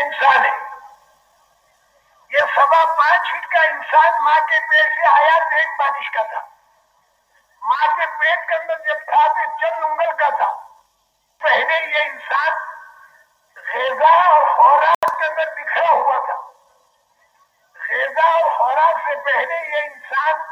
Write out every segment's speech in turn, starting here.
انسان ہے۔ یہ سوا پانچ فٹ کا انسان ماں کے پیٹ سے آیا تو ایک بارش کا تھا۔ ماں کے پیٹ کے اندر جب تھا تو چند انگل کا تھا۔ پہلے یہ انسان غذا اور خوراک کے اندر بکھرا ہوا تھا۔ غذا اور خوراک سے پہلے یہ انسان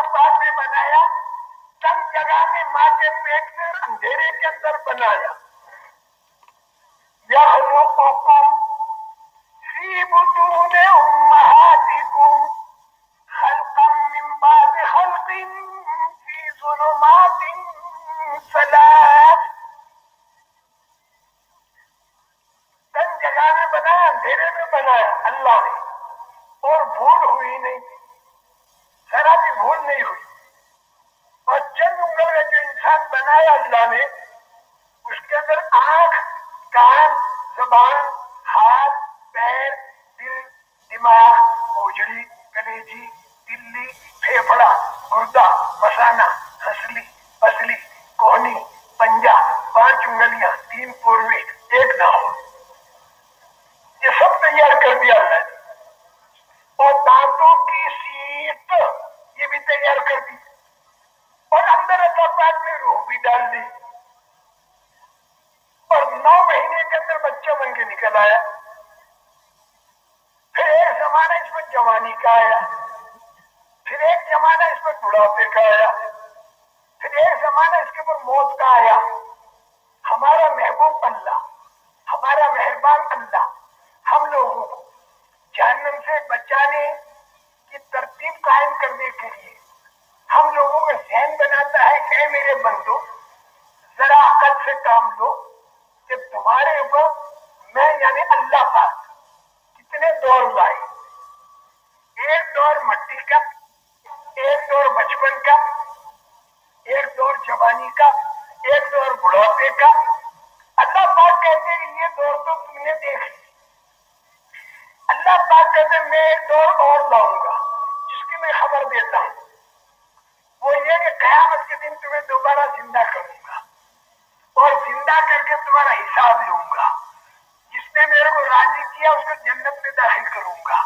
اللہ پاک نے بنایا کم جگہ میں ماں کے پیٹ سے اندھیرے کے اندر بنایا۔ يخلقكم في بطون أمهاتكم خلقا من بعد خلق في ظلمات ثلاث تن جگہ میں بنایا اندھیرے میں بنایا اللہ نے اور بھول ہوئی نہیں ذرا بھی بھول نہیں ہوئی اور چند انگل کا جو انسان بنایا اللہ نے اس کے اندر آنکھ کان زبان ہاتھ پیر دل دماغ اوجڑی کلیجی دلی پھیپڑا گردہ مسانا ہسلی پسلی کوہنی پنجا پانچ انگلیاں تین پوروی ایک نہ ہو یہ سب تیار کر دیا اللہ نے اور دانتوں کی سیٹ یہ بھی تیار کر دی اور اندر اللہ پاک نے روح بھی ڈال دی اور نو مہینے کے اندر بچہ بن کے نکل آیا پھر ایک زمانہ اس میں جوانی کا آیا پھر ایک زمانہ اس میں بڑھاپے کا آیا پھر ایک زمانہ اس آیا۔ ہمارا محبوب اللہ، ہمارا مہربان اللہ، ہم لوگوں کو جہنم سے بچانے کی ترتیب قائم کرنے کے لیے ہم لوگوں کا ذہن بناتا ہے کہ میرے بندو، ذرا عقل سے کام لو کہ تمہارے اوپر میں یعنی اللہ پاک کتنے دور لائے ایک دور مٹی کا، ایک دور بچپن کا، ایک دور جوانی کا ایک دور بڑھاپے کا اللہ پاک کہتے ہیں، یہ دور تو تم نے دیکھ اللہ پاک کہتے ہیں، میں ایک دور اور لاؤں گا، جس کی میں خبر دیتا ہوں۔ وہ یہ کہ قیامت کے دن تمہیں دوبارہ زندہ کروں گا۔ اور زندہ کر کے تمہارا حساب لوں گا۔ جس نے میرے کو راضی کیا، اس کو جنت میں داخل کروں گا۔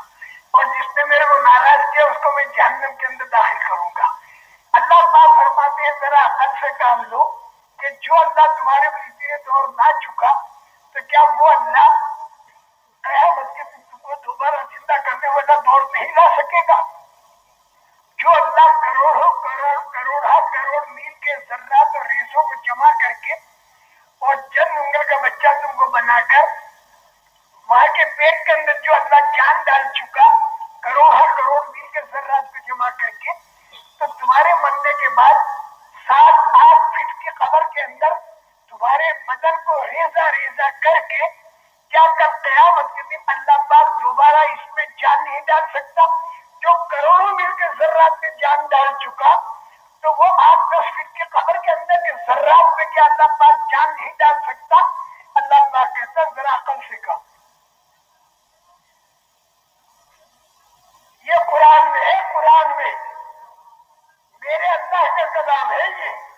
اور جس نے میرے کو ناراض کیا، اس کو میں جہنم کے اندر داخل کروں گا۔ اللہ پاک سے کام لو۔ جو اللہ تمہارے اتنے دور نہ چکا، تو کیا وہ اللہ قیامت کے دن تم کو دوبارہ زندہ کرنے والا دور نہیں لا سکے گا؟ جو اللہ کروڑوں کروڑ کروڑا کروڑ میل کے ذرات اور ریسوں کو جمع کر کے اور جن انگل کا بچہ تم کو بنا کر ماں کے پیٹ کے اندر جو اللہ جان ڈال چکا کروڑ ہر کروڑ میل کے ذرات کو جمع کر کے تو تمہارے مرنے کے بعد سات آٹھ فٹ کی قبر کے اندر تمہارے بدن کو ریزا ریزا کے کیا کل قیامت کے دن اللہ پاک دوبارہ اس میں جان نہیں ڈال سکتا۔ جو کروڑوں مل کے ذرات میں جان ڈال چکا، تو وہ آٹھ دس فٹ کی قبر کے اندر کے ذرات میں کیا اللہ پاک جان نہیں ڈال سکتا؟ اللہ پاک کہتا ذرا عقل سے کہا یہ قرآن میں ہے، قرآن میں۔ میرے اللہ کا کلام ہے یہ۔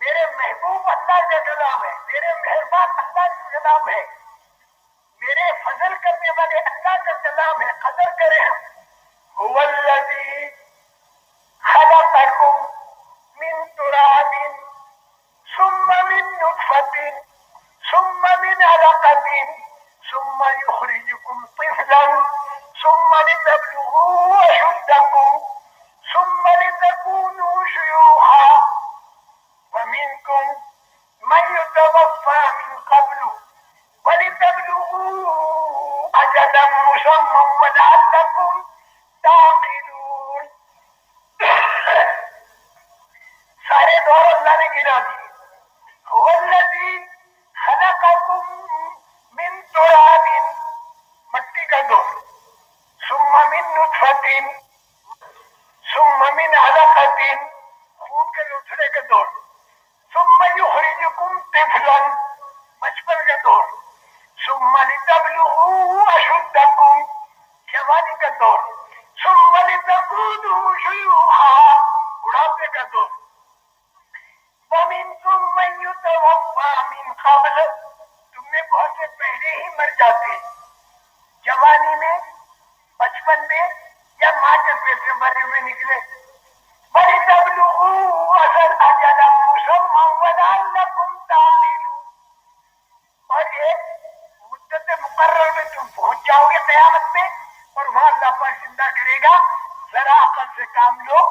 میرے محبوب اللہ کا کلام ہے، میرے مہربان اللہ کا کلام ہے۔ میرے فضل کرنے والے اللہ کا کلام ہے، قدر کرے ہم۔ هو الذي خلقكم من تراب ثم من نطفة ثم من علقة ثم يخرجكم طفلا ثم لتبلغوا أشدكم ثم لتكونوا شيوخا ومنكم من يتوفى من قبل ولتبلغوا أجلا مسمى ولعلكم تعقلون سارے دور اللہ نے گرا دیے هو الذي خلقكم من تراب مٹی کا دور ثم من نطفة ثم من علقة خون کے لوٹھنے کا دور ثم يخرجكم طفلا. بچپن کا دور. ثم لتبلغوا أشدكم. کا دور. ثم لتكونوا شيوخا. بڑھاپے کا دور. ومنكم من يتوفى من قبل. تم میں بہت سے پہلے ہی مر جاتے جوانی میں، بچپن میں یا ماں کے پیٹ سے مرے ہوئے نکلے. جاؤ گے قیامت میں اور وہاں اللہ پاک زندہ کرے گا۔ ذرا عقل سے کام لو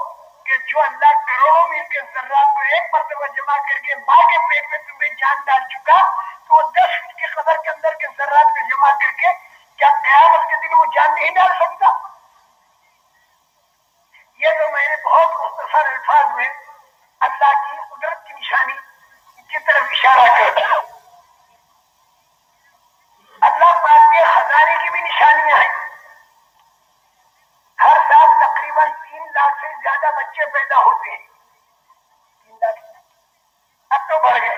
کہ جو اللہ کروڑوں میل کے ذرات کو ایک مرتبہ جمع کر کے ماں کے پیٹ میں تمہیں جان ڈال چکا، تو وہ دس فٹ کی قبر کے اندر کے ذرات کو جمع کر کے کیا قیامت کے دن وہ جان نہیں ڈال سکتا؟ یہ تو میں نے بہت مختصر الفاظ میں اللہ کی قدرت کی نشانی کی طرف اشارہ کر دیا اللہ پاک کے خزانے کی بھی نشانیاں ہیں ہر سال تقریباً تین لاکھ سے زیادہ بچے پیدا ہوتے ہیں تین لاکھ اب تو بڑھ گئے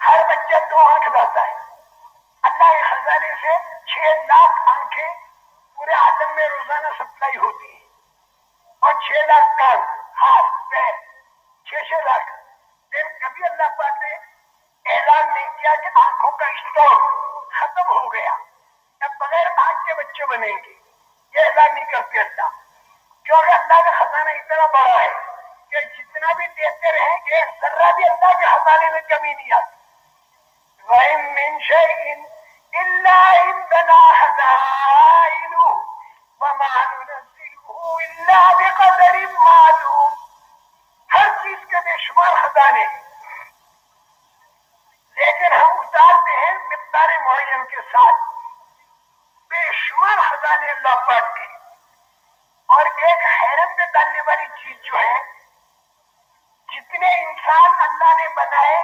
ہر بچہ دو آنکھ لاتا ہے اللہ کے خزانے سے چھ لاکھ آنکھیں پورے عالم میں روزانہ سپلائی ہوتی ہے اور چھ لاکھ کان ہاتھ پیر چھ چھ لاکھ لیکن کبھی اللہ پاک نے اعلان نہیں کیا کہ آنکھوں کا اسٹاک ختم ہو گیا اب بغیر آنکھ کے بچے بنیں گے یہ اعلان نہیں کرتے اللہ کیونکہ اللہ کا خزانہ اتنا بڑا ہے کہ جتنا بھی دیتے رہیں ایک ذرہ بھی اللہ کے خزانے میں کمی نہیں آتی۔ ہر چیز کے بے شمار خزانے۔ لیکن ہم اتارتے ہیں مقدار معین کے ساتھ۔ بے شمار خزانے اللہ پاک کے اور ایک حیرت میں ڈالنے والی چیز جو ہے، جتنے انسان اللہ نے بنائے،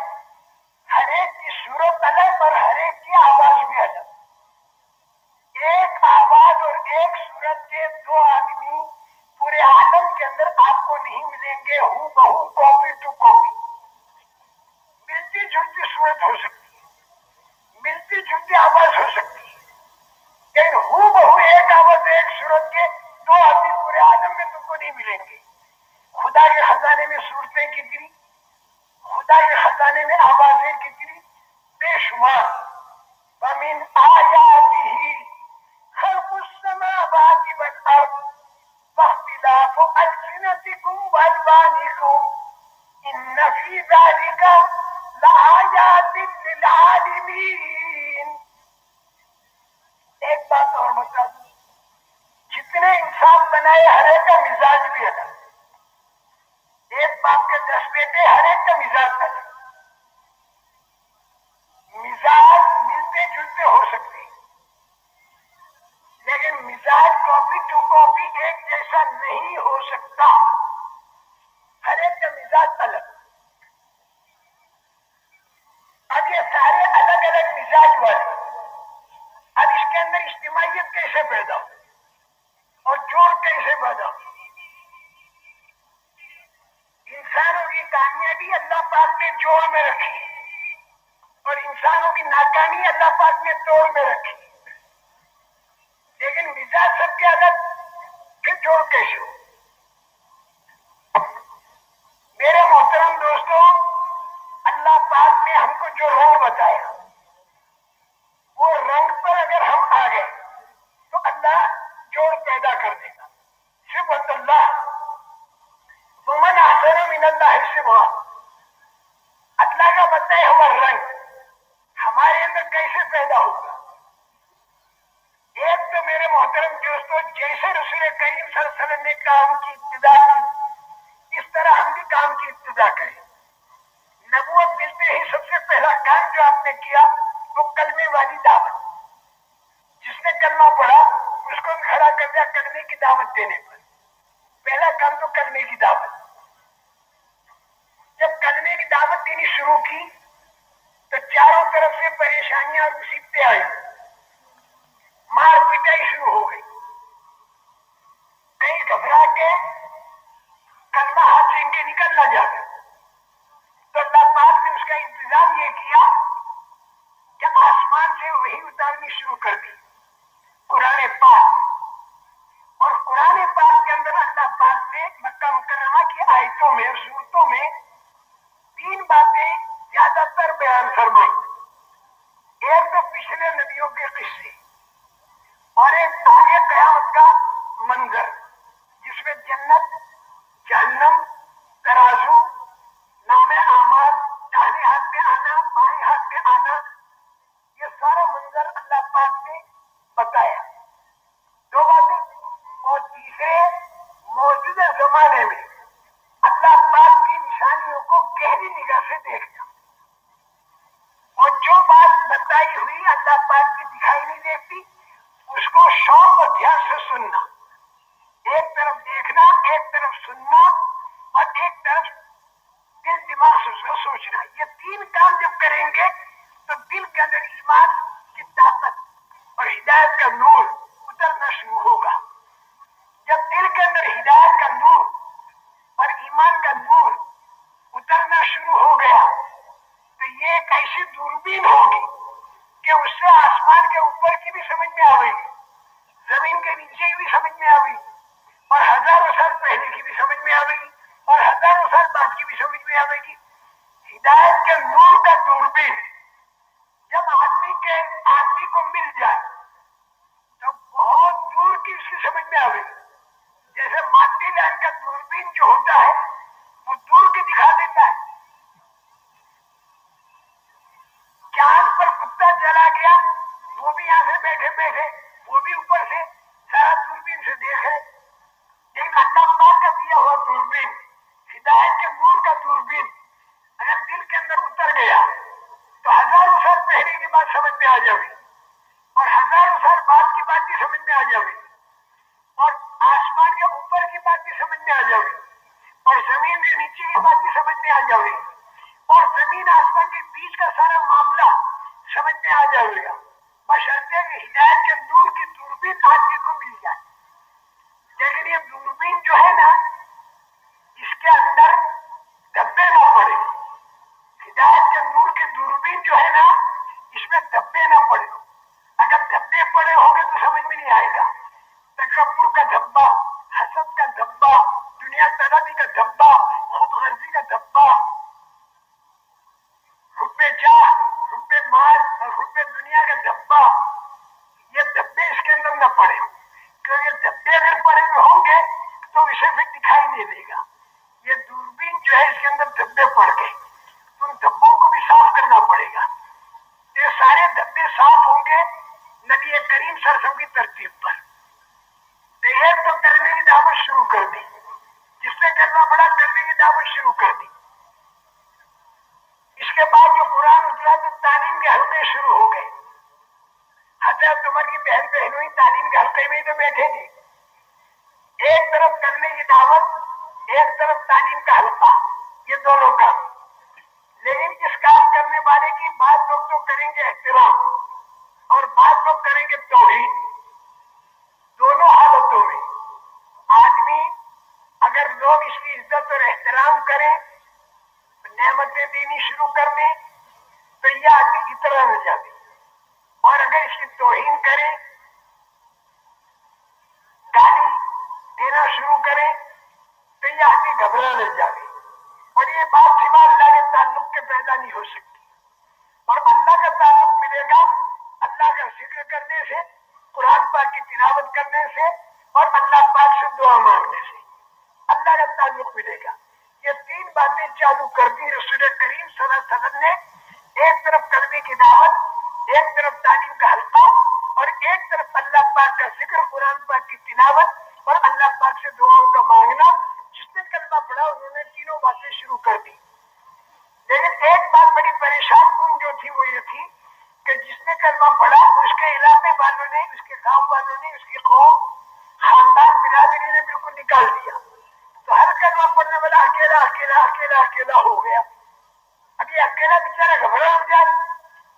ہر ایک کی صورت الگ اور ہر ایک کی آواز بھی الگ۔ ایک آواز اور ایک صورت کے دو آدمی پورے عالم کے اندر آپ کو نہیں ملیں گے ہوں بہو کاپی ٹو کاپی۔ ملتی جلتی صورت ہو سکتی ہے۔ ملتی جلتی آواز ہو سکتی لیکن ہوں بہو ایک آواز ایک صورت کے دو آدمی پورے عالم میں تم کو نہیں ملیں گے خدا کے خزانے میں صورتیں کتنی خدا کے خزانے میں آوازیں کتنی بے شمار ومن آیاته خلق السماوات والارض واختلاف بألسنتكم وألوانكم إن في ذلك لآيات للعالمين ایک بات اور بتا دوں جتنے انسان بنائے ہر ایک کا مزاج بھی الگ ایک باپ کے دس بیٹے ہر ایک کا مزاج الگ مزاج ملتے جلتے ہو سکتے لیکن مزاج کاپی ٹو کاپی ایک جیسا نہیں ہو سکتا۔ ہر ایک کا مزاج الگ۔ اب یہ سارے الگ الگ مزاج والے۔ کے اندر اجتماعیت کیسے پیدا ہو اور جوڑ کیسے پیدا ہو انسانوں کی کامیابی اللہ پاک نے جوڑ میں رکھی اور انسانوں کی ناکامی اللہ پاک نے توڑ میں رکھی۔ لیکن مزاج سب کے الگ پھر جوڑ کیسے ہو میرے محترم دوستوں اللہ پاک نے ہم کو جو رنگ بتایا وہ رنگ پر اگر ہم آ گئے تو اللہ جوڑ پیدا کر دے گا۔ صرف اللہ۔ من احسن من اللہ صبح اللہ کا بتایا ہوا رنگ۔ ہمارے اندر کیسے پیدا ہوگا؟ ایک تو میرے محترم دوستوں جیسے رسول کریم صلی اللہ علیہ وسلم نے کام کی، ابتدا کی، اس طرح ہم بھی کام کی ابتدا کریں۔ نبوت ملتے ہی سب سے پہلا کام جو آپ نے کیا وہ کلمے والی دعوت۔ جس نے کلمہ پڑھا، اس کو کھڑا کر دیا کلمے کی دعوت دینے پر۔ پہلا کام تو کلمے کی دعوت۔ جب کلمے کی دعوت دینی شروع کی، تو چاروں طرف سے پریشانیاں اور مصیبتیں آئی مار پٹائی شروع ہو گئی۔ کئی گھبرا کے کلمہ ہاتھ سے ان کے نکل نہ جاتا۔ تو اللہ پاک نے اس کا انتظام یہ کیا کہ آسمان سے وہی اتارنی شروع کر دی۔ قرآن پاک۔ اور قرآن پاک کے اندر اللہ پاک نے مکہ مکرمہ کی آیتوں میں صورتوں میں تین باتیں زیادہ تر بیان فرمائی۔ ایک تو پچھلے نبیوں کے قصے اور ایک آگے قیامت کا منظر، جس میں جنت، جہنم، ترازو نام اعمال داہنے ہاتھ پہ آنا بائیں ہاتھ پہ آنا یہ سارا منظر اللہ پاک نے بتایا دو باتیں اور تیسرے موجودہ زمانے میں اللہ پاک کی نشانیوں کو گہری نگاہ سے دیکھنا اور جو بات بتائی ہوئی اللہ پاک کی دکھائی نہیں دیتی اس کو شوق اور دھیان سے سننا ایک طرف دیکھنا ایک طرف سننا اور ایک طرف دل دماغ سے اس کو سوچنا یہ تین کام جب کریں گے تو دل کے اندر ایمان کی طاقت اور ہدایت کا نور اترنا شروع ہوگا جب دل کے اندر ہدایت کا نور اور ایمان کا نور اترنا شروع ہو گیا تو یہ ایک ایسی دوربین ہوگی کہ اس سے آسمان کے اوپر کی بھی سمجھ میں آئے گی زمین کے نیچے کی بھی سمجھ میں آئے گی اور ہزاروں سال پہلے کی بھی سمجھ میں آئے گی اور ہزاروں سال بعد کی بھی کی ہدایت کے نور کا دوربین جب آدمی کے آدمی کو مل جائے تو بہت دور کی اس کی سمجھ میں آئے گی جیسے مادی لائن کا دوربین جو ہوتا ہے وہ دور کی دکھا دیتا ہے چاند پر کتا چلا گیا وہ بھی یہاں سے بیٹھے بیٹھے وہ بھی اوپر سے سارا دوربین سے دیکھے لیکن اللہ پاک کا دیا ہوا دوربین ہدایت کے نور کا دوربین اگر دل کے اندر اتر گیا تو ہزاروں سال پہلے کی بات سمجھ میں آ جائے اور ہزاروں سال بعد کی بات بھی سمجھ میں آ جائے اور آسمان کے اوپر کی بات بھی سمجھ میں آ جائے اور زمین کے نیچے کی بات بھی سمجھ میں آ جائے اور زمین آسمان کے بیچ کا سارا معاملہ سمجھ میں آ جائے گا بشرطے کہ ہدایت کے نور کی دوربین آدمی کو مل جائے لیکن یہ دوربین جو ہے نا اس کے اندر دبے نہ پڑے ہدایت کے نور کی دوربین جو ہے نا اس میں دبے نہ پڑے اگر دبے پڑے ہوں گے تو سمجھ میں نہیں آئے گا تکبر کا دھبا حسد کا دھبا دنیا طلبی کا دھبا خود غرضی کا دھبا روپے جا روپے مال اور روپے دنیا کا دھبا یہ دھبے اس کے اندر نہ پڑے کیونکہ دھبے اگر پڑے ہوئے ہوں گے تو اسے پھر دکھائی نہیں دے دے گا۔ یہ دوربین جو ہے اس کے اندر دھبے پڑ گئے۔ ان دھبوں کو بھی صاف کرنا پڑے گا۔ یہ سارے دھبے صاف ہوں گے نبی کریم سرسوں کی ترتیب پر تو ایک تو کرنے کی دعوت شروع کر دی جس نے کرنا پڑا دعوت شروع کر دی۔ اس کے بعد جو قرآن اترا تو تعلیم کے حلقے شروع ہو گئے۔ حضرت عمر کی بہن بہنوئی تعلیم کے حلقے میں تو بیٹھے تھے۔ احترام کریں نعمتیں دینی شروع کر دیں، تو یہ آدمی اتنا نہ جاتی اور اگر اس کی توہین کریں، گالی دینا شروع کریں، تو یہ آدمی گھبرا نہ جاتی اور یہ بات سوا اللہ کے تعلق کے پیدا نہیں ہو سکتی۔ اور اللہ کا تعلق ملے گا، اللہ کا ذکر کرنے سے، قرآن پاک کی تلاوت کرنے سے اور اللہ پاک سے دعا مانگنے سے اللہ کا تعلق ملے گا یہ تین باتیں چالو کر دی رسول کریم صلی اللہ علیہ وسلم نے ایک طرف کلمے کی دعوت، ایک طرف تعلیم کا حلقہ اور ایک طرف اللہ پاک کا ذکر قرآن پاک کی تلاوت اور اللہ پاک سے دعاؤں کا مانگنا جس نے کلمہ پڑھا انہوں نے تینوں باتیں شروع کر دی لیکن ایک بات بڑی پریشان کن جو تھی وہ یہ تھی کہ جس نے کلمہ پڑھا اس کے علاقے والوں نے اس کے گاؤں والوں نے اس کی قوم خاندان برادری نے بالکل نکال دیا تو ہر کلمہ پڑھنے والا اکیلا اکیلا اکیلا ہو گیا۔ ابھی اکیلا بےچارا گھبرا ہو جائے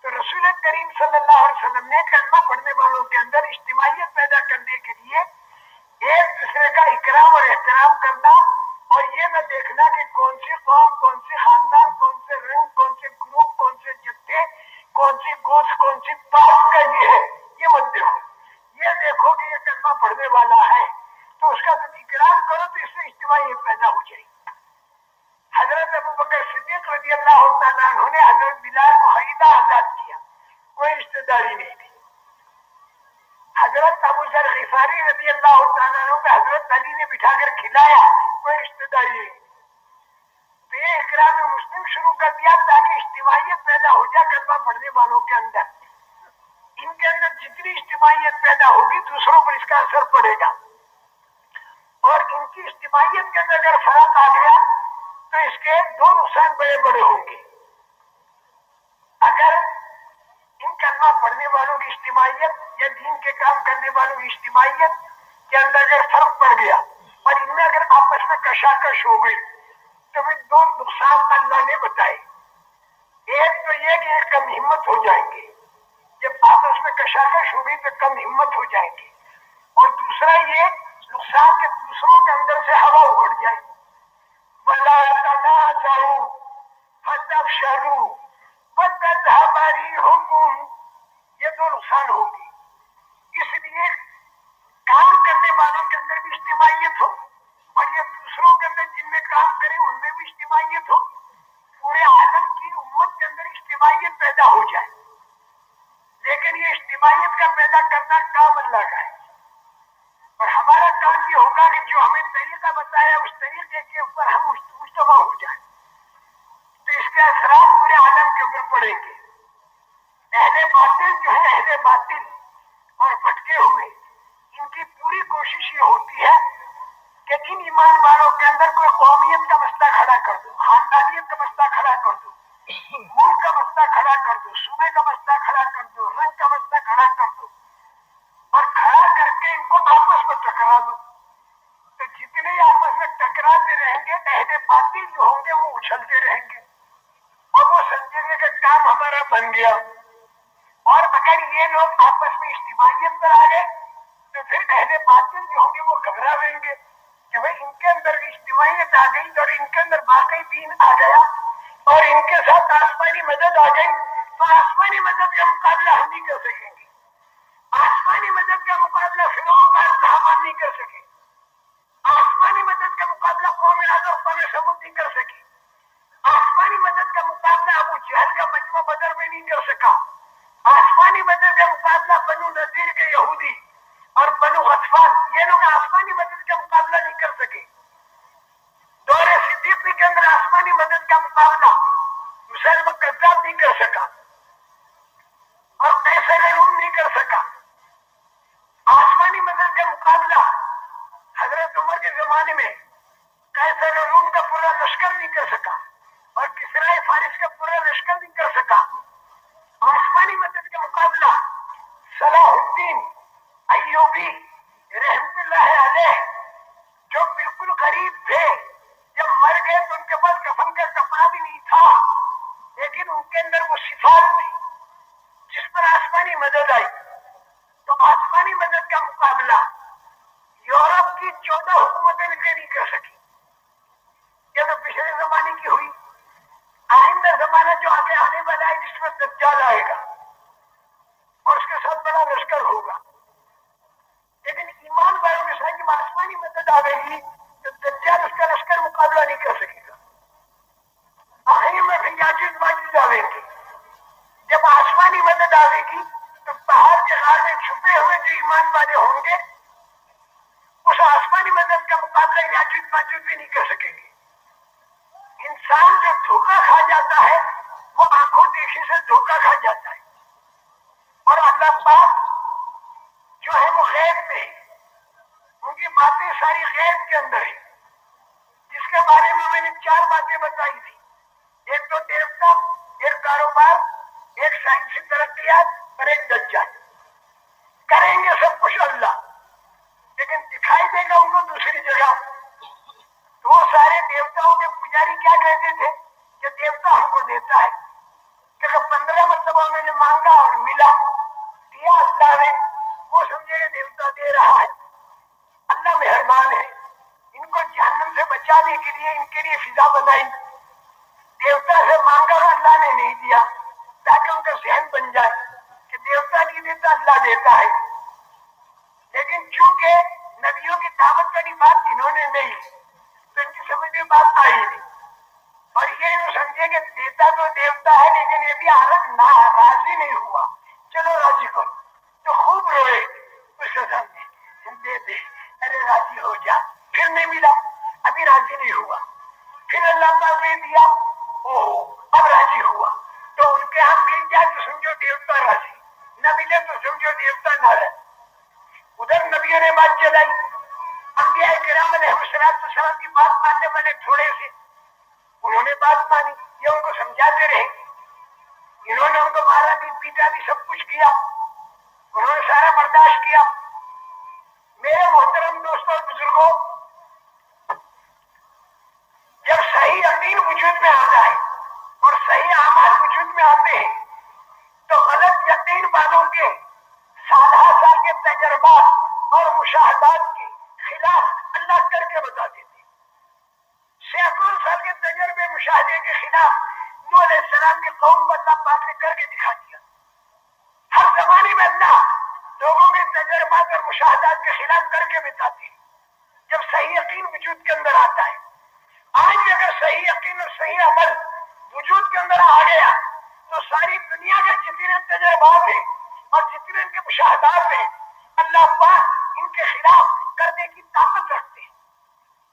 تو رسول کریم صلی اللہ علیہ وسلم نے کلمہ پڑھنے والوں کے اندر اجتماعیت پیدا کرنے کے لیے ایک دوسرے کا اکرام اور احترام کرنا اور یہ نہ دیکھنا کہ کون سی قوم کون سی خاندان کون سے رنگ کون سے گروپ کون سے جتھے کون سی گوشت کون سی بات کا یہ ہے یہ مت دیکھو یہ دیکھو کہ یہ کلمہ پڑھنے والا ہے تو اس کا اکرام کرو تو اس سے اجتماعیت پیدا ہو جائے گی حضرت ابو بکر صدیق رضی اللہ تعالیٰ عنہ نے حضرت بلال کو خریدا آزاد کیا کوئی رشتے داری نہیں تھی حضرت ابو ذر غفاری رضی اللہ تعالیٰ عنہ پہ حضرت علی نے بٹھا کر کھلایا، کوئی رشتے داری نہیں۔ تو یہ اکرام مسلم شروع کر دیا تاکہ اجتماعیت پیدا ہو جائے کلمہ پڑھنے والوں کے اندر۔ ان کے اندر جتنی اجتماعیت پیدا ہوگی، دوسروں پر اس کا اثر پڑے گا۔ اور ان کی اجتماعیت کے اندر اگر فرق آ گیا، تو اس کے دو نقصان بڑے بڑے ہوں گے۔ اگر ان کلمہ پڑھنے والوں کی اجتماعیت یا دین کے کام کرنے والوں کی اجتماعیت کے اندر اگر فرق پڑ گیا۔ اور ان میں اگر آپس میں کشاکش ہو گئی تو پھر دو نقصان اللہ نے بتائے۔ ایک تو یہ کہ کم ہمت ہو جائیں گے۔ جب آپس میں کشاکش ہوگی تو کم ہمت ہو جائیں گے۔ اور دوسرا یہ نقصان کے دوسروں کے اندر سے ہوا اگڑ جائے۔ بلا تنازعوا فتفشلوا وتذهب ريحكم۔ یہ دو نقصان ہوگی اس لیے کرنے والوں کے اندر بھی اجتماعیت ہو اور یہ دوسروں کے اندر جن میں کام کرے، ان میں بھی اجتماعیت ہو، پورے عالم کی امت کے اندر اجتماعیت پیدا ہو جائے۔ لیکن یہ اجتماعیت کا پیدا کرنا کام اللہ کا ہے۔ اور ہمارا کام یہ ہوگا کہ جو ہمیں طریقہ بتایا، اس طریقے کے اوپر ہم مشتبہ ہو جائیں۔ تو اس کے اثرات پورے عالم کے اوپر پڑیں گے۔ اہل باطل جو ہے اہل باطل اور بھٹکے ہوئے۔ کی پوری کوشش یہ ہوتی ہے کہ ان ایمان والوں کے اندر کوئی قومیت کا مسئلہ کھڑا کر دو، خاندانیت کا مسئلہ کھڑا کر دو، ملک کا مسئلہ کھڑا کر دو، صوبے کا مسئلہ کھڑا کر دو، رنگ کا مسئلہ کھڑا کر دو۔ اور کھڑا کر کے ان کو آپس میں ٹکرا دو۔ تو جتنے آپس میں ٹکراتے رہیں گے اہل باطل جو ہوں گے، وہ اچھلتے رہیں گے۔ اور وہ سمجھیں گے کہ کام ہمارا بن گیا۔ اور اگر یہ لوگ آپس میں اجتماعیت پر آ گئے۔ تو پھر اہل باطل جو ہوں گے وہ گھبرا رہیں گے کہ بھائی ان کے اندر اجتماعیت آ گئی اور ان کے اندر باقی دین آ گیا اور ان کے ساتھ آسمانی مدد آ گئی، تو آسمانی مدد کا مقابلہ ہم نہیں کر سکیں گے۔ آسمانی مدد کا مقابلہ فرعون کا رحمان نہیں کر سکے آسمانی مدد کا مقابلہ قوم اعظم قوم سمود نہیں کر سکی آسمانی مدد کا مقابلہ ابو جہل کا مجموعہ بدر میں نہیں کر سکا۔ آسمانی مدد کا مقابلہ بنو نذیر کے یہودی اور بنو غطفان یہ لوگ آسمانی مدد کا مقابلہ نہیں کر سکے۔ دور صدیقی کے اندر آسمانی مدد کا مقابلہ مسلم قذاب نہیں کر سکا اور قیصر روم نہیں کر سکا۔ آسمانی مدد کا مقابلہ حضرت عمر کے زمانے میں قیصر روم کا پورا لشکر نہیں کر سکا اور کسرائے فارس کا پورا لشکر نہیں کر سکا۔ آسمانی مدد کا مقابلہ صلاح الدین ایوبی، رحمت اللہ علیہ، جو بالکل غریب تھے، جب مر گئے تو ان کے پاس کفن کا کپڑا بھی نہیں تھا، لیکن ان کے اندر وہ صفات تھی، جس پر آسمانی مدد آئی۔ تو آسمانی مدد کا مقابلہ یورپ کی چودہ حکومتیں مل کے نہیں کر سکی یہ تو پچھلے زمانے کی ہوئی آئندہ زمانہ جو آگے آنے والا ہے جس میں دجال آئے گا اور اس کے ساتھ بڑا لشکر ہوگا لیکن ایمان والوں کے ساتھ جب آسمانی مدد آئے گی تو دجال اس کا لشکر مقابلہ نہیں کر سکے گا آئیں میں بھی یاجوج ماجوج آئیں گے جب آسمانی مدد آئے گی تو پہاڑ کے آگے چھپے ہوئے جو ایمان والے ہوں گے اس آسمانی مدد کا مقابلہ یاجوج ماجوج بھی نہیں کر سکیں گے۔ انسان جو دھوکہ کھا جاتا ہے، وہ آنکھوں دیکھی سے دھوکہ کھا جاتا ہے۔ اور اللہ پاک جو ہے وہ غیب میں ان کی باتیں ساری غیب کے اندر ہے جس کے بارے میں میں نے چار باتیں بتائی تھی ایک تو دیوتا، ایک کاروبار، ایک سائنسی ترقیات اور ایک دجا کریں گے سب کچھ اللہ لیکن دکھائی دے گا ان کو دوسری جگہ تو وہ سارے دیوتاؤں کے پجاری کیا کہتے تھے کہ دیوتا ہم کو دیتا ہے کہ پندرہ مرتبہ انہوں نے مانگا اور ملا دیا اللہ نے وہ سمجھے کہ دیوتا دے رہا ہے اللہ مہربان ہے ان کو جہنم سے بچانے کے لیے ان کے لیے فضا بنائی دیوتا سے مانگا اور اللہ نے نہیں دیا تاکہ ان کا ذہن بن جائے کہ دیوتا نہیں دیتا ہے تو دیوتا نہ رہے ادھر نبیوں نے بات چلائی انبیاء کرام علیہ السلام کی بات ماننے والے تھوڑے سے۔ انہوں نے بات مانی، یہ ان کو سمجھاتے رہے۔ انہوں نے ان کو مارا بھی پیٹا بھی سب کچھ کیا انہوں نے سارا برداشت کیا میرے محترم دوستوں اور بزرگوں جب صحیح یقین وجود میں آتا ہے اور صحیح اعمال وجود میں آتے ہیں تو غلط یقین والوں کے سالہ سال کے تجربات اور مشاہدات کے خلاف اللہ کر کے بتا دیتے سینکڑوں سال کے تجربے مشاہدے کے خلاف نو علیہ السلام کی قوم کو اللہ پاک نے کر کے دکھا دیا۔ ہر زمانے میں اللہ لوگوں کے تجربات اور مشاہدات کے خلاف کر کے بتاتے ہیں جب صحیح یقین وجود کے اندر آتا ہے، آج بھی اگر صحیح یقین اور صحیح عمل وجود کے اندر آ گیا، تو ساری دنیا کے جتنے تجربات ہیں اور جتنے ان کے مشاہدات ہیں، اللہ پاک ان کے خلاف کرنے کی طاقت رکھتے ہیں۔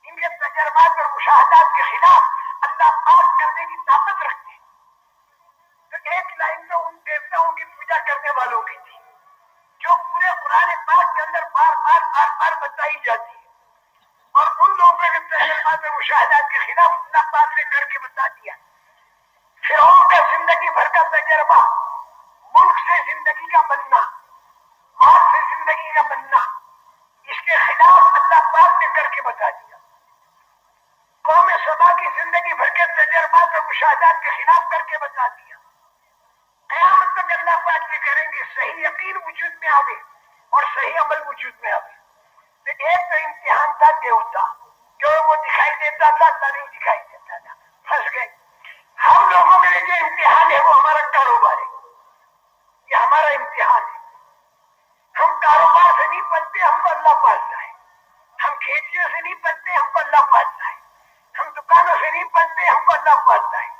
ان کے تجربات اور مشاہدات کے خلاف اللہ پاک کرنے کی طاقت رکھتے ہیں۔ تو ایک لائن تو ان دیوتاؤں کی پوجا کرنے والوں کی تھی، جو پورے قرآن پاک کے اندر بار بار بار بار بتائی جاتی ہے اور ان لوگوں کے تجربات اور مشاہدات کے خلاف اللہ پاک نے کر کے بتا دیا۔ فرعون کا زندگی بھر کا تجربہ، ملک سے زندگی کا بننا مال سے زندگی کا بننا اس کے خلاف اللہ پاک نے کر کے بتا دیا۔ قوم سبا کی زندگی بھر کے تجربات اور مشاہدات کے خلاف کر کے بتا دیا۔ قیامت تک اللہ پاک یہ کریں گے، صحیح یقین وجود میں آوے اور صحیح عمل وجود میں آوے۔ تو ایک تو امتحان تھا دیوتا جو وہ دکھائی دیتا تھا، اللہ نہیں دکھائی دیتا تھا۔ پھنس گئے۔ ہم لوگوں کے لیے جو امتحان ہے، وہ ہمارا کاروبار ہے۔ یہ ہمارا امتحان ہے۔ ہم کاروبار سے نہیں بنتے، ہم اللہ پالتا ہے ہم کھیتیوں سے نہیں بنتے ہم کو اللہ پالتا ہے ہم دکانوں سے نہیں بنتے ہم کو اللہ پالتا ہے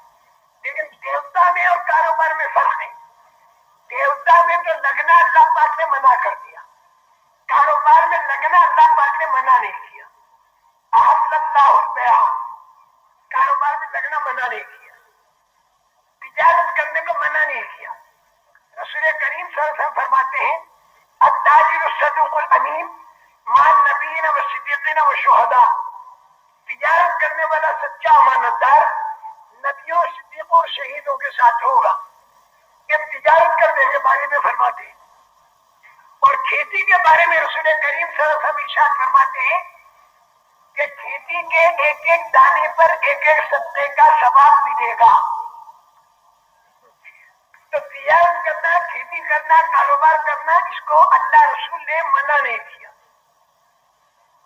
لیکن دیوتا میں اور کاروبار میں فرق ہے دیوتا میں تو لگنا اللہ پاک نے منع کر دیا کاروبار میں لگنا اللہ پاک نے منع نہیں کیا احمد اللہ البیع کاروبار میں لگنا منع نہیں کیا تجارت کرنے کو منع نہیں کیا رسول کریم صلی اللہ علیہ وسلم فرماتے ہیں التاجر الصدوق الامین مان نبیین و صدیقین و شہداء سچا امانتدار نبیوں، صدیقوں اور شہیدوں کے ساتھ ہوگا؟ یہ تجارت کرنے کے بارے میں فرماتے ہیں۔ اور کھیتی کے بارے میں رسول کریم صلی اللہ علیہ وسلم ارشاد فرماتے ہیں کہ کھیتی کے ایک ایک دانے پر ایک ایک سطح کا ثواب ملے گا۔ تو تجارت کرنا، کھیتی کرنا، کاروبار کرنا، اس کو اللہ رسول نے منع نہیں کیا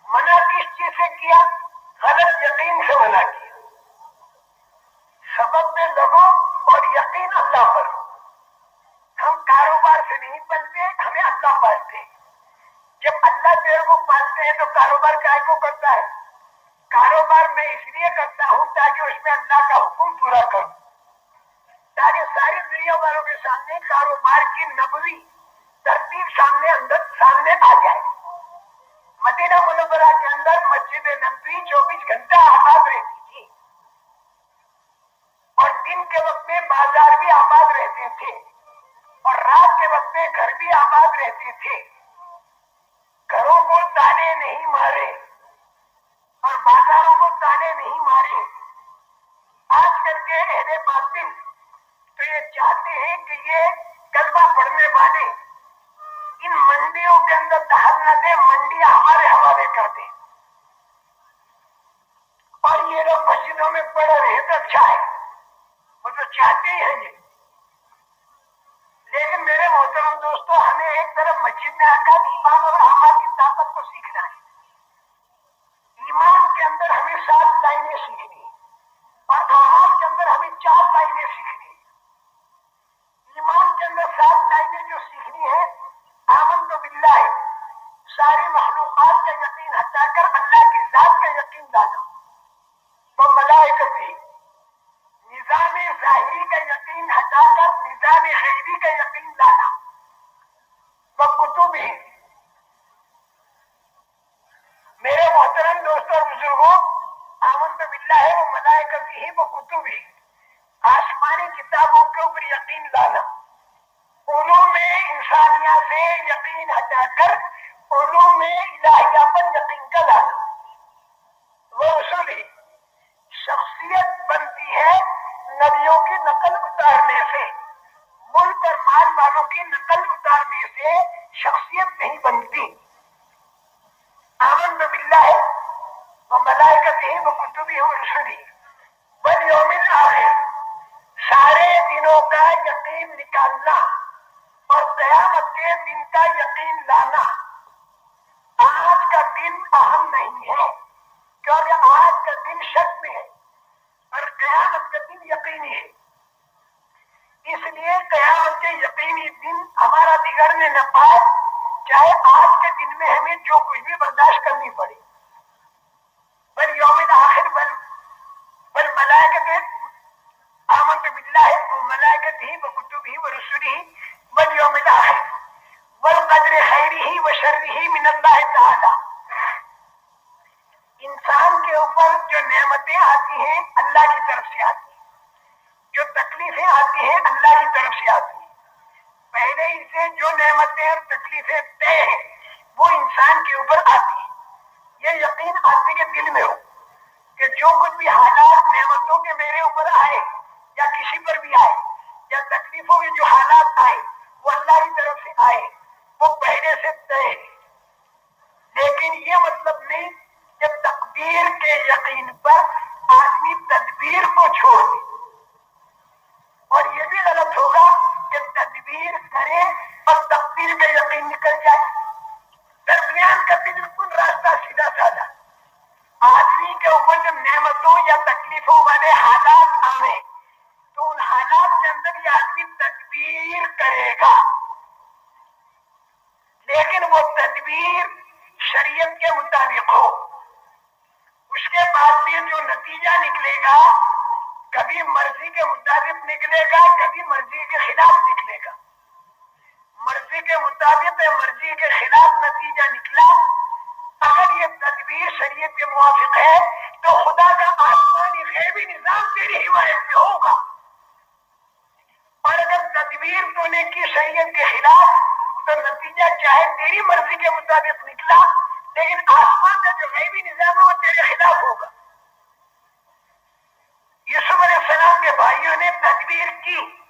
منع کس چیز سے کیا غلط یقین سے منع کیا سبب میں لگو اور یقین اللہ پر ہم کاروبار سے نہیں پلتے ہمیں اللہ پالتے جب اللہ تیرے کو پالتے ہیں تو کاروبار کائے کو کرتا ہے۔ کاروبار میں اس لیے کرتا ہوں تاکہ اس میں اللہ کا حکم پورا کروں۔ تاکہ ساری دنیا والوں کے سامنے کاروبار کی نبوی ترتیب سامنے اندر سامنے آ جائے۔ مدینہ منورہ کے اندر مسجد نبوی چوبیس گھنٹہ آباد رہتی تھی۔ اور دن کے وقت میں بازار بھی آباد رہتے تھے۔ اور رات کے وقت میں گھر بھی آباد رہتے تھے گھروں کو تانے نہیں مارے اور بازاروں کو تانے نہیں مارے آج کل کے اہل باطن تو یہ چاہتے ہیں کہ یہ کلبہ پڑھنے والے ان منڈیوں کے اندر دہل نہ دے منڈیاں ہمارے حوالے کر دیں۔ اور یہ لوگ مسجدوں میں پڑھ رہے تو اچھا ہے۔ وہ تو چاہتے ہی ہیں۔ یہ لیکن میرے محترم دوستوں ہمیں ایک طرف مسجد میں آ کر ایمان اور احمد کی طاقت کو سیکھنا ہے۔ ایمان کے اندر ہمیں سات لائنیں سیکھنی اور احمد کے اندر ہمیں چار لائنیں سیکھنی ایمان کے اندر سات لائنیں جو سیکھنی ہے آمن تو ہے ساری مخلوقات کا یقین ہٹا کر اللہ کی ذات کا یقین لانا. وہ ملائکت ہی نظام ظاہری کا یقین ہٹا کر نظام خیری کا یقین لانا. وہ کتب ہی. میرے محترم دوستوں اور بزرگوں آمن تو بلّہ ہے وہ ملائکت ہی وہ کتب ہی. آسمانی کتابوں کے اوپر یقین لانا. علوم انسانیہ سے یقین ہٹا کر علوم الہیہ پر یقین کا لانا وہ اصول ہی شخصیت بنتی ہے نبیوں کی نقل اتارنے سے۔ ملک اور مال والوں کی نقل اتارنے سے شخصیت نہیں بنتی۔ آمن باللہ ہے وہ ملائکت ہی وہ کتبی ہو رسولی بل یوم آخر سارے دنوں کا یقین نکالنا۔ قیامت دن کا یقین لانا۔ آج کا دن اہم نہیں ہے، کیونکہ آج کا دن شک میں ہے اور قیامت کا دن یقینی ہے۔ اس لیے قیامت کے یقینی دن ہمارا بگڑنے نہ پائے، چاہے آج کے دن میں ہمیں جو کچھ بھی برداشت کرنی پڑے۔ بل یوم آخر بل بل ملائے کے آمنت بالله وملائكته وكتبه ورسله واليوم الآخر والقدر خيره من الله تعالى انسان کے اوپر جو نعمتیں آتی ہیں، اللہ کی طرف سے آتی ہیں۔ جو تکلیفیں آتی ہیں، اللہ کی طرف سے آتی ہیں۔ پہلے ہی سے جو نعمتیں اور تکلیفیں طے ہیں، وہ انسان کے اوپر آتی ہیں۔ یہ یقین آدمی کے دل میں ہو کہ جو کچھ بھی حالات نعمتوں کے میرے اوپر آئے یا کسی پر بھی آئے یا تکلیفوں کے جو حالات آئے، وہ اللہ کی طرف سے آئے۔ وہ پہلے سے طے لیکن یہ مطلب نہیں کہ تقدیر کے یقین پر آدمی تدبیر کو چھوڑ دے۔ اور یہ بھی غلط ہوگا کہ تدبیر کرے اور تقدیر کا یقین نکل جائے۔ درمیان کا بھی بالکل راستہ سیدھا سادہ۔ آدمی کے اوپر جب نعمتوں یا تکلیفوں والے حالات آئے، تو ان حالات کے اندر یہ آدمی تدبیر کرے گا لیکن وہ شریعت کے مطابق ہو۔ اس کے بعد بھی جو نتیجہ نکلے گا، کبھی مرضی کے مطابق نکلے گا، کبھی مرضی کے خلاف نکلے گا۔ مرضی کے مطابق مرضی کے خلاف نتیجہ نکلا، اگر یہ تدبیر شریعت کے موافق ہے، تو خدا کا آسمانی غیبی نظام تیری حمایت میں ہوگا۔ اور نتیجہ چاہے تیری مرضی کے مطابق نکلا، لیکن آسمان کا جو غیبی نظام ہے وہ تیرے خلاف ہوگا۔ یوسف علیہ السلام کے بھائیوں نے تدبیر کی۔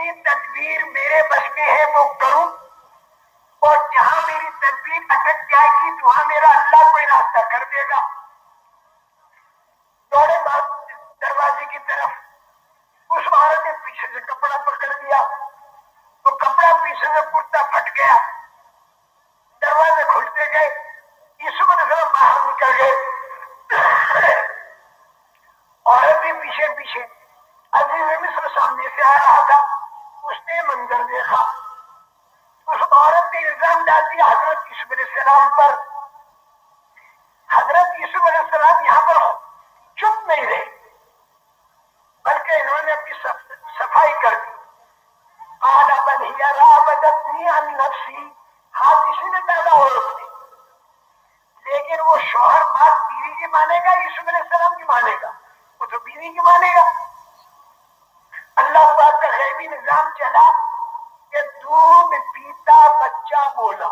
جتنی تدبیر میرے بس میں ہے وہ کروں اور جہاں میری تدبیر اٹک جائے گی، وہاں میرا اللہ کوئی راستہ کر دے گا۔ دوڑے بات دروازے کی طرف اس عورت نے پیچھے سے کپڑا پکڑ لیا۔ تو کپڑا پیچھے سے کرتا پھٹ گیا۔ دروازے کھلتے گئے۔ یسو علیہ باہر نکل گئے۔ عورت بھی پیچھے پیچھے عزیز مصر سامنے سے آ رہا تھا۔ اندر دیکھا۔ اس عورت نے الزام ڈال دیا حضرت یوسف علیہ السلام پر۔ حضرت یوسف علیہ السلام یہاں پر چپ نہیں رہے، بلکہ انہوں نے اپنی صفائی کر دی۔ آنا بن ان نفسی۔ ہاتھ اسی نے ڈالا عورت لیکن وہ شوہر بات بیوی کی مانے گا، یوسف علیہ السلام کی مانے گا۔ وہ تو بیوی کی مانے گا۔ اللہ پاک کا غیبی نظام چلا۔ دودھ پیتا بچہ بولا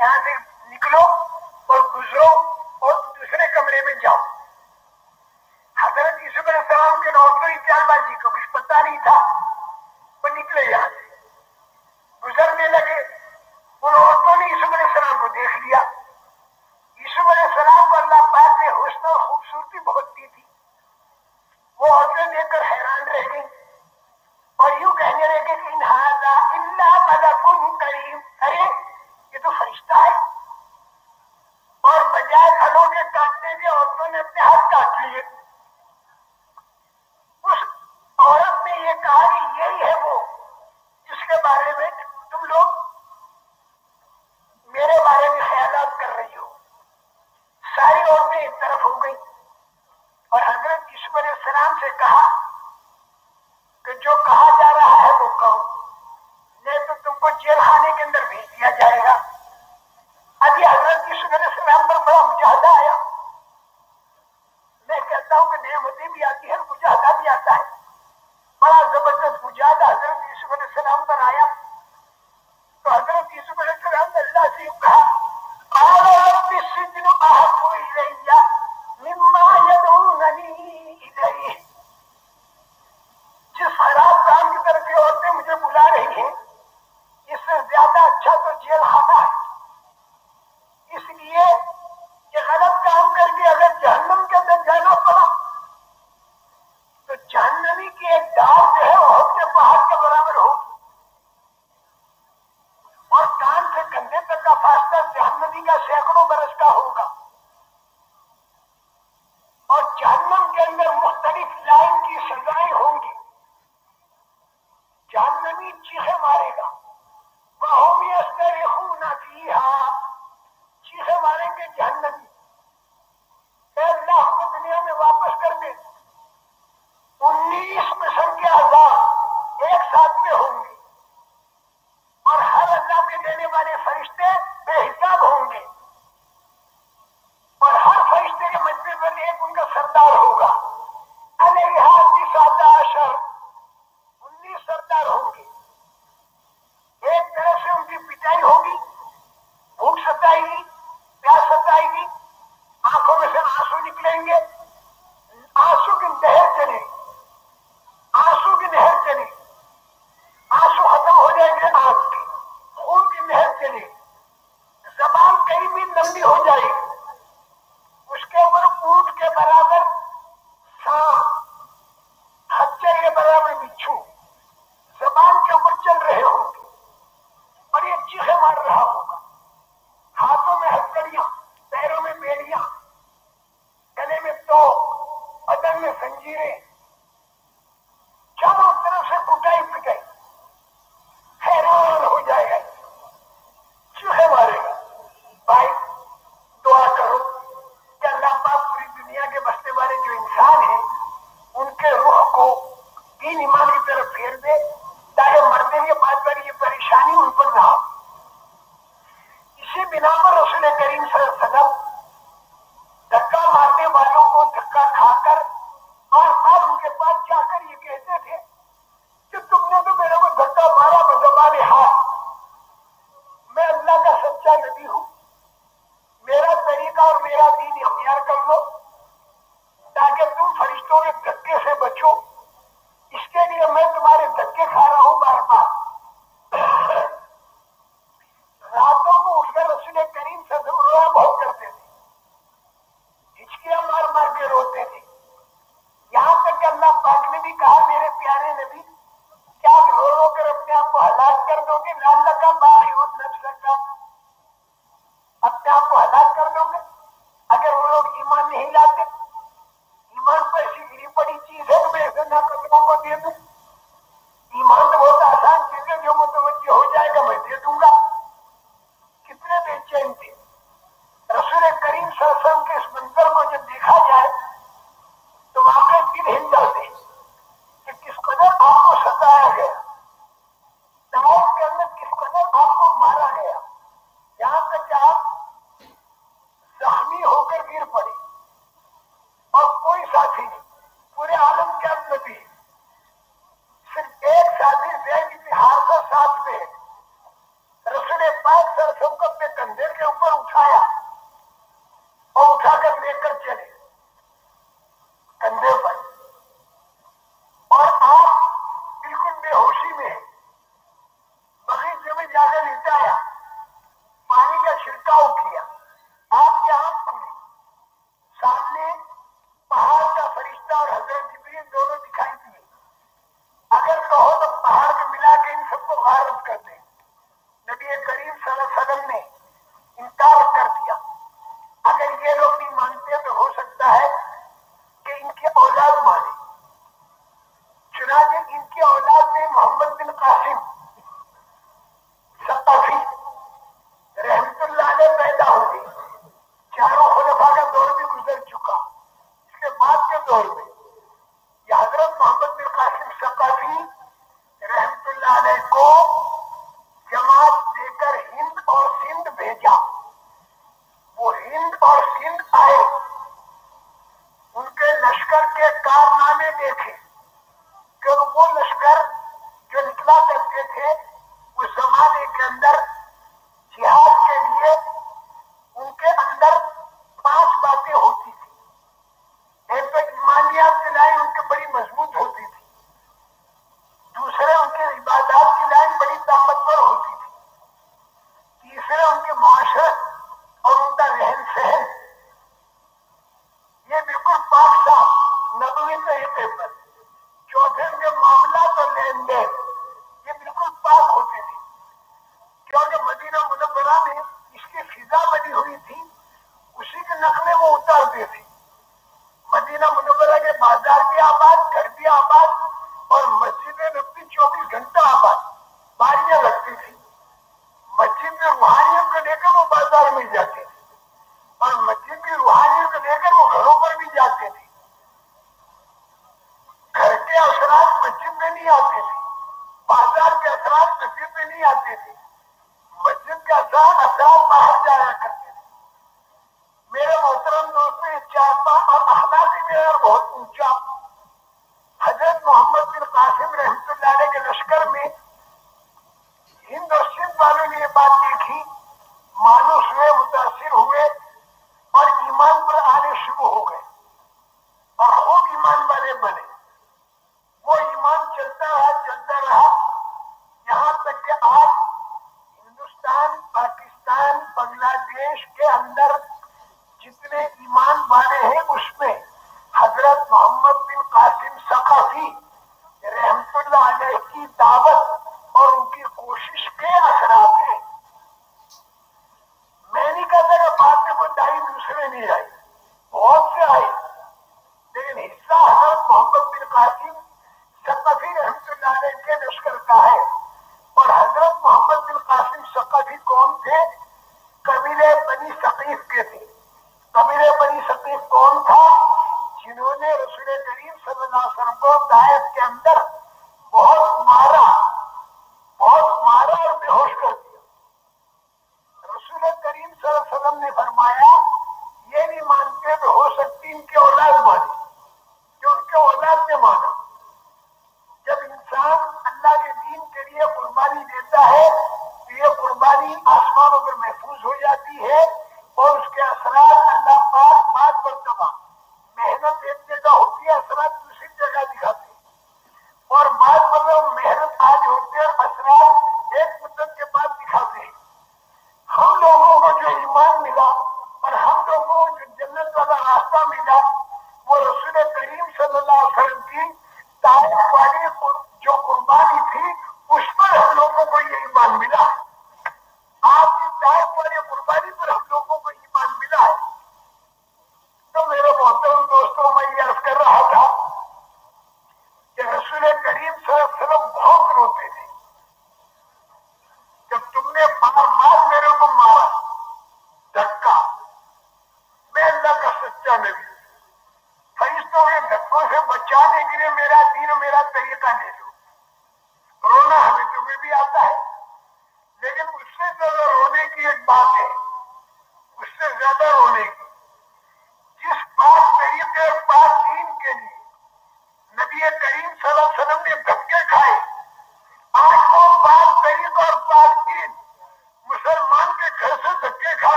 یہاں سے کہا کہ جو کہا جا رہا ہے وہ کہو۔ نہیں تو تم کو جیل خانے کے اندر بھیج دیا جائے گا۔ ابھی حضرت کی سگر سے میں پر بڑا مجاہدہ آیا۔ میں کہتا ہوں کہ نعمتیں بھی آتی ہیں مجاہدہ بھی آتا ہے۔ بڑا زبردست مجاہدہ حضرت کی یوسف سے نام پر آیا۔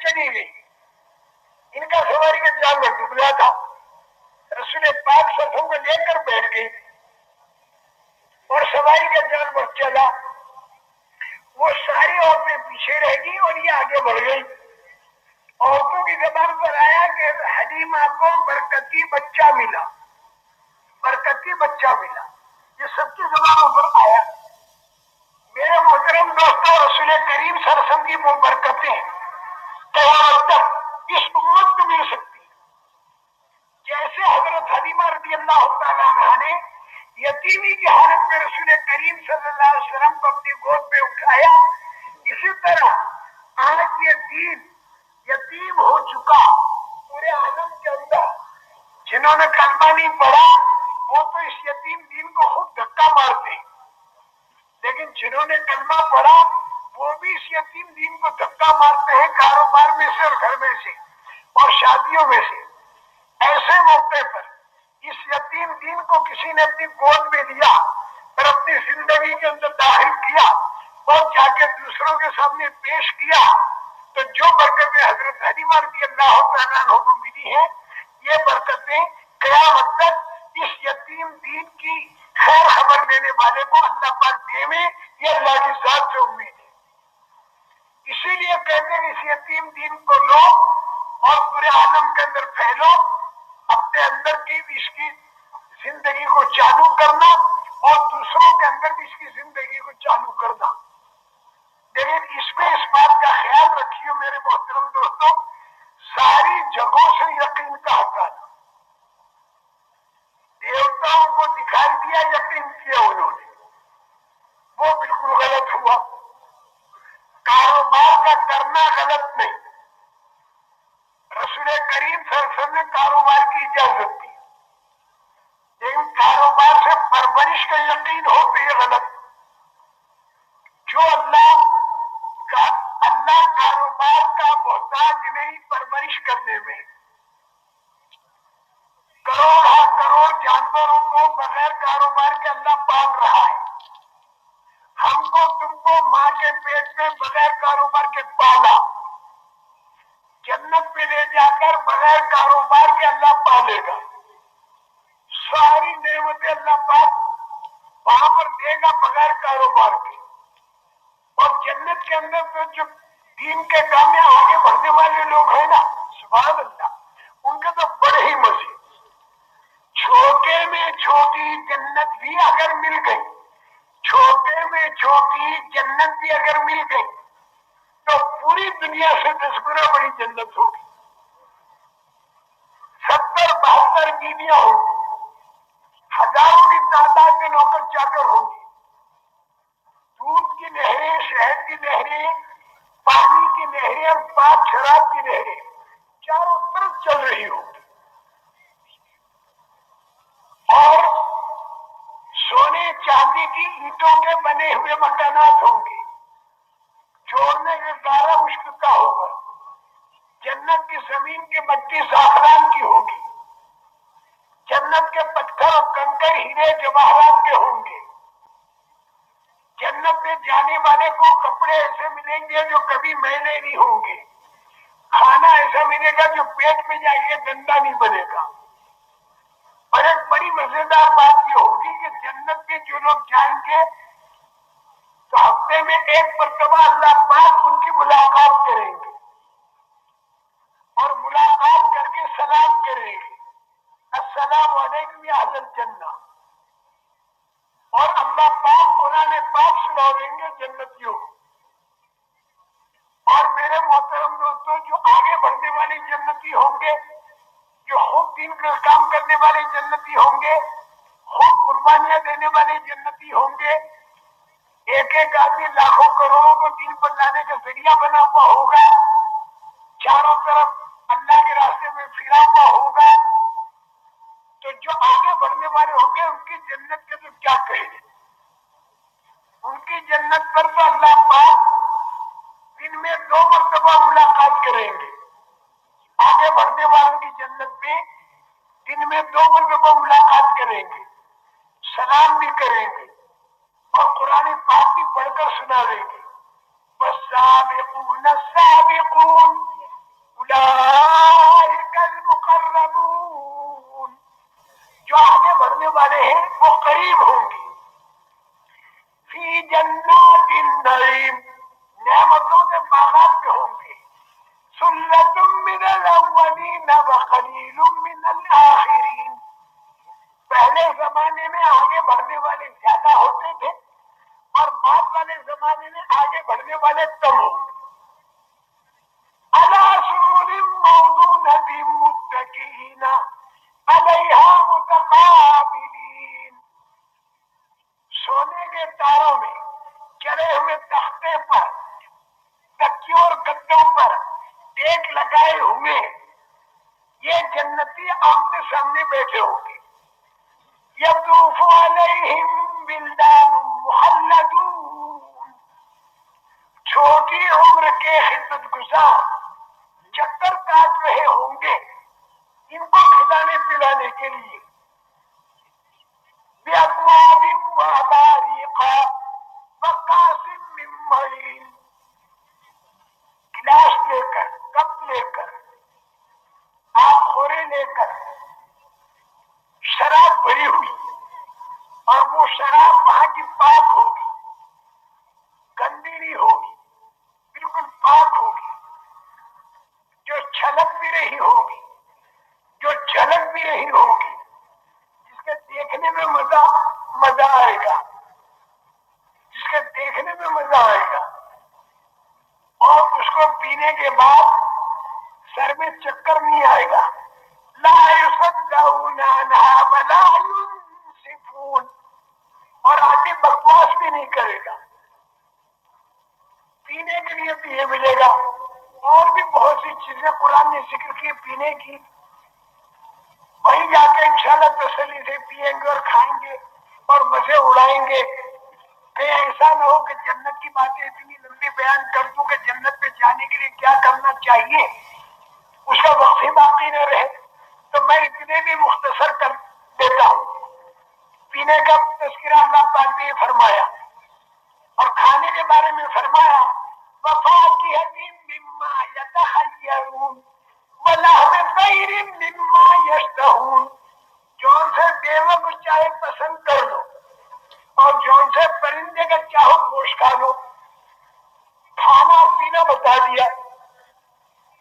چلی گئی ان کا سواری کا جانور دبلا تھا۔ رسول پاک سفوں کو لے کر بیٹھ گئی۔ اور سواری کا جانور چلا۔ وہ ساری عورتیں پیچھے رہ گئی اور یہ آگے بڑھ گئی عورتوں کی زبان پر آیا کہ حلیمہ کو برکتی بچہ ملا برکتی بچہ ملا یہ سب کی زبانوں پر آیا میرے محترم دوستوں رسول کریم سر سم کی وہ برکتیں قیامت تک اس امت کو مل سکتی ہیں جیسے حضرت حلیمہ رضی اللہ تعالیٰ عنہ نے یتیمی کی حالت میں رسول کریم صلی اللہ علیہ وسلم کو اپنی گود پہ اٹھایا اسی طرح آج یہ دین یتیم ہو چکا پورے عالم کے اندر جنہوں نے کلمہ نہیں پڑھا، وہ تو اس یتیم دین کو خود دھکا مارتے ہیں۔ لیکن جنہوں نے کلمہ پڑھا، وہ بھی اس یتیم دین کو دھکا مارتے ہیں کاروبار میں سے اور گھر میں سے اور شادیوں میں سے۔ ایسے موقع پر اس یتیم دین کو کسی نے اپنی گود میں لیا اور اپنی زندگی کے اندر داخل کیا اور جا کے دوسروں کے سامنے پیش کیا، تو جو برکتیں حضرت حلیمہ رضی اللہ تعالیٰ کو ملی ہیں، یہ برکتیں قیامت تک اس یتیم دین کی خیر خبر دینے والے کو اللہ پاک دے میں یہ اللہ کی ذات سے امید ہے۔ اسی لیے کہتے ہیں اس یتیم دین کو لو اور پورے عالم کے اندر پھیلو، اپنے اندر کی بھی اس کی زندگی کو چالو کرنا اور دوسروں کے اندر بھی اس کی زندگی کو چالو کرنا۔ ساری اللہ پاک وہاں پر دے گا بغیر کاروبار کے۔ اور جنت کے اندر تو جو دین کے کام میں آگے بڑھنے والے لوگ ہیں نا، سبحان اللہ، ان کے تو بڑے ہی مزے۔ چھوٹے میں چھوٹی جنت بھی اگر مل گئی، چھوٹے میں چھوٹی جنت بھی اگر مل گئی، تو پوری دنیا سے دس گنا بڑی جنت ہوگی۔ ستر بہتر بیویاں ہوں گی۔ میں نوکر چاکر ہوں گے دودھ کی نہریں، شہد کی نہریں، پانی کی نہریں اور پاک شراب کی نہریں چاروں طرف چل رہی ہوں گی۔ اور سونے چاندی کی اینٹوں کے بنے ہوئے مکانات ہوں گے۔ چھوڑنے کا گارا مشکل کا ہوگا۔ جنت کی زمین کی مٹی زعفران کی ہوگی۔ جنت کے پتھر اور کنکر ہیرے جواہرات کے ہوں گے۔ جنت میں جانے والے کو کپڑے ایسے ملیں گے جو کبھی میلے نہیں ہوں گے۔ کھانا ایسا ملے گا جو پیٹ میں جا کے گندا نہیں بنے گا۔ اور ایک بڑی مزیدار بات یہ ہوگی کہ جنت میں جو لوگ جائیں گے، تو ہفتے میں ایک مرتبہ اللہ پاک ان کی ملاقات کریں گے۔ اور ملاقات کر کے سلام کریں گے۔ السلام علیکم یا حضرت جنہ اور اللہ پاک قرآن پاک سنا دیں گے جنتیوں۔ اور میرے محترم دوستوں جو آگے بڑھنے والے جنتی ہوں گے، جو خوب دین کا کام کرنے والے جنتی ہوں گے، خوب قربانیاں دینے والے جنتی ہوں گے، ایک ایک آدمی لاکھوں کروڑوں کو دین پر لانے کا ذریعہ بنا ہوا ہوگا، چاروں طرف اللہ کے راستے میں پھرا ہوا ہوگا۔ تو جو آگے بڑھنے والے ہوں گے، ان کی جنت کے تو کیا کہیں گے؟ ان کی جنت پر تو اللہ پاک دن میں دو مرتبہ ملاقات کریں گے۔ آگے بڑھنے والوں کی جنت میں دن میں دو مرتبہ ملاقات کریں گے، سلام بھی کریں گے اور قرآن پاک بھی پڑھ کر سنا دیں گے۔ والسابقون السابقون اولئک المقربون۔ جو آگے بڑھنے والے ہیں، وہ قریب ہوں گے۔ فی جنات النعیم، نعمتوں کے باغات میں ہوں گے۔ سلت من الاولین وقلیل من الاخرین۔ پہلے زمانے میں آگے بڑھنے والے زیادہ ہوتے تھے اور بعد والے زمانے میں آگے بڑھنے والے کم ہوں علیہ متقابلین۔ سونے کے تاروں میں چڑے ہوئے تختے پر تکیوں اور گدوں پر ٹیک لگائے ہوئے یہ جنتی آمنے سامنے بیٹھے ہوں گے۔ یدوف علیہم بلدان محلدون۔ چھوٹی عمر کے خدمت گزار چکر کاٹ رہے ہوں گے۔ ان کو کھلانے پلانے کے لیے گلاس لے کر کپ لے کر آپ خورے لے کر شراب بھری ہوئی اور وہ شراب وہاں کی پاک ہوگی گندی نہیں ہوگی بالکل پاک ہوگی جو چھلک بھی رہی ہوگی جو جھلک بھی رہی ہوگی جس کے دیکھنے میں مزہ مزہ آئے گا جس کے دیکھنے میں مزہ آئے گا اور اس کو پینے کے بعد سر میں چکر نہیں آئے گا لا يصدعون عنها ولا ينصفون اور آگے بکواس بھی نہیں کرے گا پینے کے لیے بھی یہ ملے گا اور بھی بہت سی چیزیں قرآن نے ذکر کی پینے کی وہیں جا کے انشاءاللہ تسلی سے پیئیں گے اور کھائیں گے اور مزے اڑائیں گے۔ کہیں ایسا نہ ہو کہ جنت کی باتیں اتنی لمبی بیان کر دوں کہ جنت پہ جانے کے لیے کیا کرنا چاہیے اس کا وقت ہی باقی نہ رہے تو میں اتنے بھی مختصر کر دیتا ہوں پینے کا تذکرہ اللہ پاک نے فرمایا اور کھانے کے بارے میں فرمایا وفا کی حدیم مما یتخیرون ولحم طیر مما یشتہون جون سے بیوہ کو چاہے پسند کر لو اور جون سے پرندے کا چاہو گوشت کھا لو کھانا اور پینا بتا دیا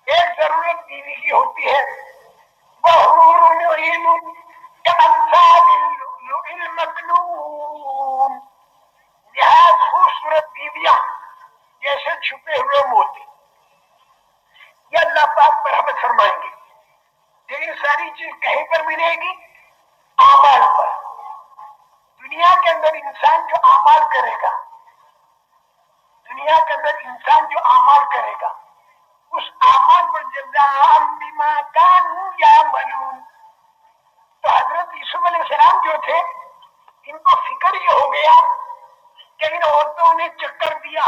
ایک ضرورت بیوی کی ہوتی ہے وہ المكنون نہایت خوبصورت بیویاں جیسے چھپے ہوئے موتی یہ اللہ پاک پر ہمیں فرمائیں گے لیکن ساری چیز کہیں پر ملے گی آمال پر دنیا کے اندر انسان جو آمال کرے گا، دنیا کے اندر انسان جو آمال کرے گا، اس آمال پر جزام بما کانو یا ملون تو حضرت یوسف علیہ السلام جو تھے، ان کو فکر یہ ہو گیا کہ ان عورتوں نے چکر دیا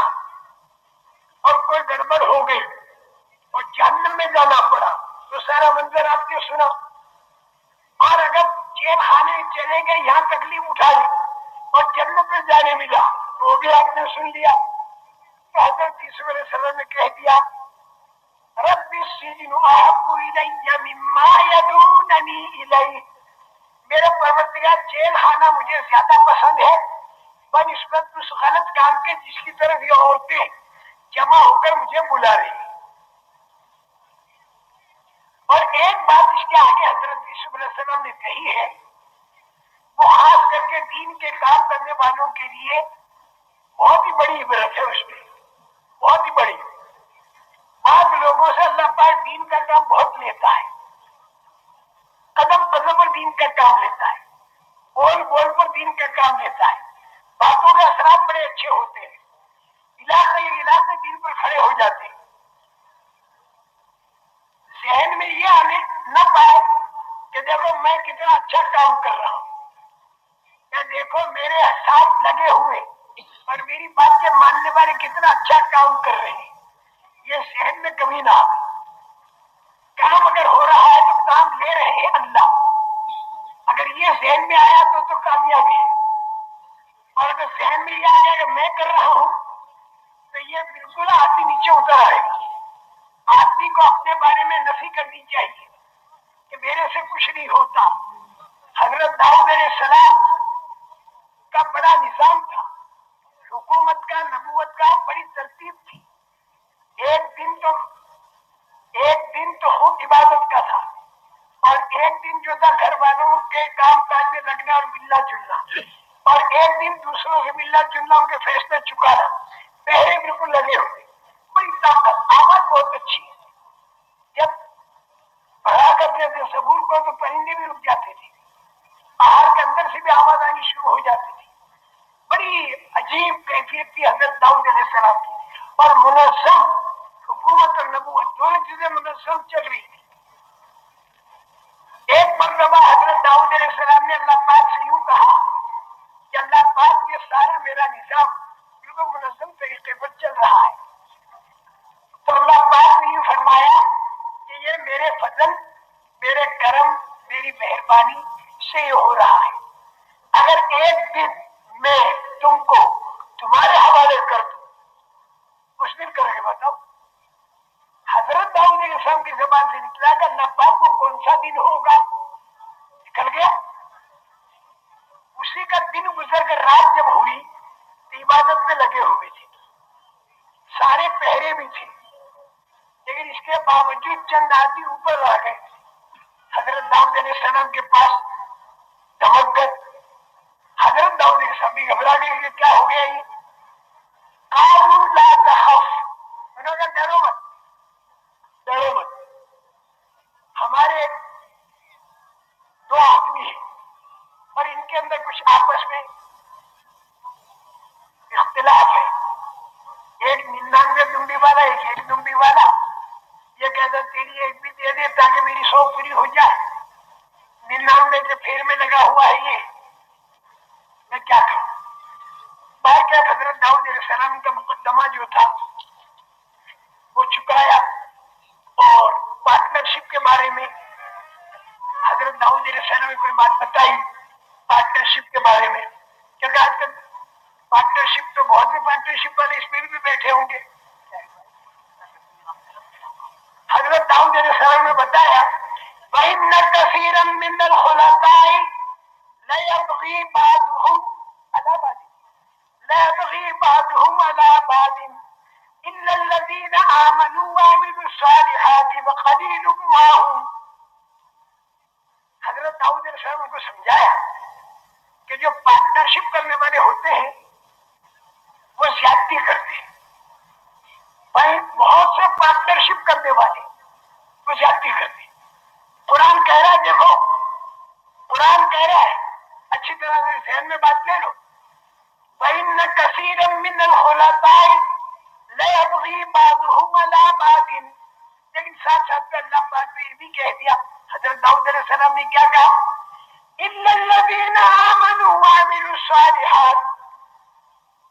اور کوئی گڑبڑ ہو گئی اور جہنم میں جانا پڑا۔ تو سارا منظر آپ نے سنا۔ اور اگر جیل خانے چلے گئے، یہاں تکلیف اٹھائی اور جنت میں جانے ملا۔ وہ بھی آپ نے سن لیا۔ تو حضرت یوسف علیہ السلام نے کہہ دیا رب السجن احب الی مما يدعونني الیہ۔ میرے پروردگار، جیل خانہ مجھے زیادہ پسند ہے۔ بنسبت اس غلط کام کے جس کی طرف یہ عورتیں جمع ہو کر مجھے بلا رہی۔ اور ایک بات اس کے آگے حضرت یوسف علیہ السلام نے کہی ہے۔ وہ خاص کر کے دین کے کام کرنے والوں کے لیے بہت ہی بڑی عبرت ہے اس میں، بہت ہی بڑی۔ بعض لوگوں سے اللہ پاک دین کا کام بہت لیتا ہے۔ قدم قدم پر دین کا کام لیتا ہے۔ بول بول پر دین کا کام لیتا ہے۔ باتوں کے اثرات بڑے اچھے ہوتے ہیں۔ علاقے علاقے دین پر کھڑے ہو جاتے ہیں۔ ذہن میں یہ آنے نہ پائے کہ دیکھو میں کتنا اچھا کام کر رہا ہوں۔ یا دیکھو میرے ساتھ لگے ہوئے اور میری بات کے ماننے والے کتنا اچھا کام کر رہے ہیں۔ یہ ذہن میں کمی نہ آئے۔ کام اگر ہو رہا ہے تو کام لے رہے ہیں اللہ۔ اگر یہ ذہن میں آیا تو تو کامیابی ہے۔ اور اگر ذہن میں یہ آ گیا کہ میں کر رہا ہوں تو یہ بالکل آدمی نیچے اتر آئے گا۔ آدمی کو اپنے بارے میں نفی کرنی چاہیے کہ میرے سے کچھ نہیں ہوتا۔ حضرت داؤد علیہ السلام کا بڑا نظام تھا۔ حکومت کا نبوت کا بڑی ترتیب تھی۔ ایک دن تو ایک دن تو خوب عبادت کا تھا۔ اور ایک دن جو تھا گھر والوں کے کام کاج میں لگنا اور ملنا جلنا۔ اور ایک دن دوسروں سے ملنا جلنا، ان کے فیصلے چکانا۔ پہرے بالکل لگے ہوئے۔ بڑی طاقت، آمد بہت اچھی۔ ہے جب پڑھا کرتے تھے، سبور کو تو پرندے بھی رک جاتے تھے۔ باہر کے اندر سے بھی آواز آنی شروع ہو جاتی۔ تھی بڑی عجیب کیفیت تھی حضرت داؤد علیہ السلام کی۔ اور منظم، حکومت اور نبوت، دونوں چیزیں منظم چل رہی تھی ایک مرتبہ حضرت داؤد علیہ السلام نے اللہ پاک سے یوں کہا کہ اللہ پاک یہ سارا میرا نظام بالکل منظم طریقے پر چل رہا ہے۔ تو اللہ پاک نے یوں فرمایا کہ یہ میرے فضل، میرے کرم، میری مہربانی سے یہ ہو رہا ہے۔ اگر ایک دن میں تم کو تمہارے حوالے کر دوں۔ کچھ دن کرو گے بتاؤ۔ حضرت داؤد علیہ السلام کی زبان سے نکلا کہ اللہ پاک کو کون سا دن ہوگا؟ نکل گیا۔ اسی کا دن گزر کر رات جب ہوئی تو عبادت میں لگے ہوئے تھے۔ سارے پہرے بھی تھے۔ لیکن اس کے باوجود چند آدمی اوپر آ گئے۔ حضرت داؤد علیہ السلام کے پاس دمک گئے حضرت داؤد علیہ السلام بھی گھبرا گئے کہ کیا ہو گیا یہ قالوا لا تخف انہوں نے ڈرو مت ڈرو مت ہمارے دو آدمی ہیں اور ان کے اندر کچھ آپس میں اختلاف ہے ایک ننانوے دمبی والا ایک ایک دمبی والا یہ کہتا تیری ایک بھی دے دے تاکہ میری سو پوری ہو جائے ننانوے کے پھیر میں لگا ہوا ہے یہ میں کیا کروں بار کیا حضرت داؤد علیہ السلام کا مقدمہ تھا۔ وہ چکایا اور پارٹنرشپ کے بارے میں حضرت داؤد علیہ السلام نے کوئی بات بتائی پارٹنرشپ کے بارے میں۔ کیونکہ آج کل پارٹنرشپ تو بہت سے پارٹنرشپ والے اس میں بھی بیٹھے ہوں گے حضرت داؤد علیہ السلام نے بتایا وَإِنَّ كَثِيرًا مِّنَ الْخُلَطَاءِ لَيَبْغِي بَعْضُهُمْ عَلَى بَعْضٍ لَيَبْغِي بَعْضُهُمْ عَلَى بَعْضٍ إِلَّا الَّذِينَ آمَنُوا وَعَمِلُوا الصَّالِحَاتِ وَقَلِيلٌ مَّا هُمْ حضرت داؤد علیہ السلام کو سمجھایا کہ جو پارٹنرشپ کرنے والے ہوتے ہیں وہ زیادتی کرتے ہیں بھائی بہت سے پارٹنرشپ کرنے والے وہ زیادتی کرتے قرآن کہہ رہا ہے، دیکھو۔ قرآن کہہ رہا ہے۔ اچھی طرح سے ذہن میں بات لے لو۔ بَإِنَّ كَثِيرًا لیکن ساتھ ساتھ میں اللہ پاک نے یہ بھی کہہ دیا، حضرت داؤد علیہ السلام نے کیا کہا؟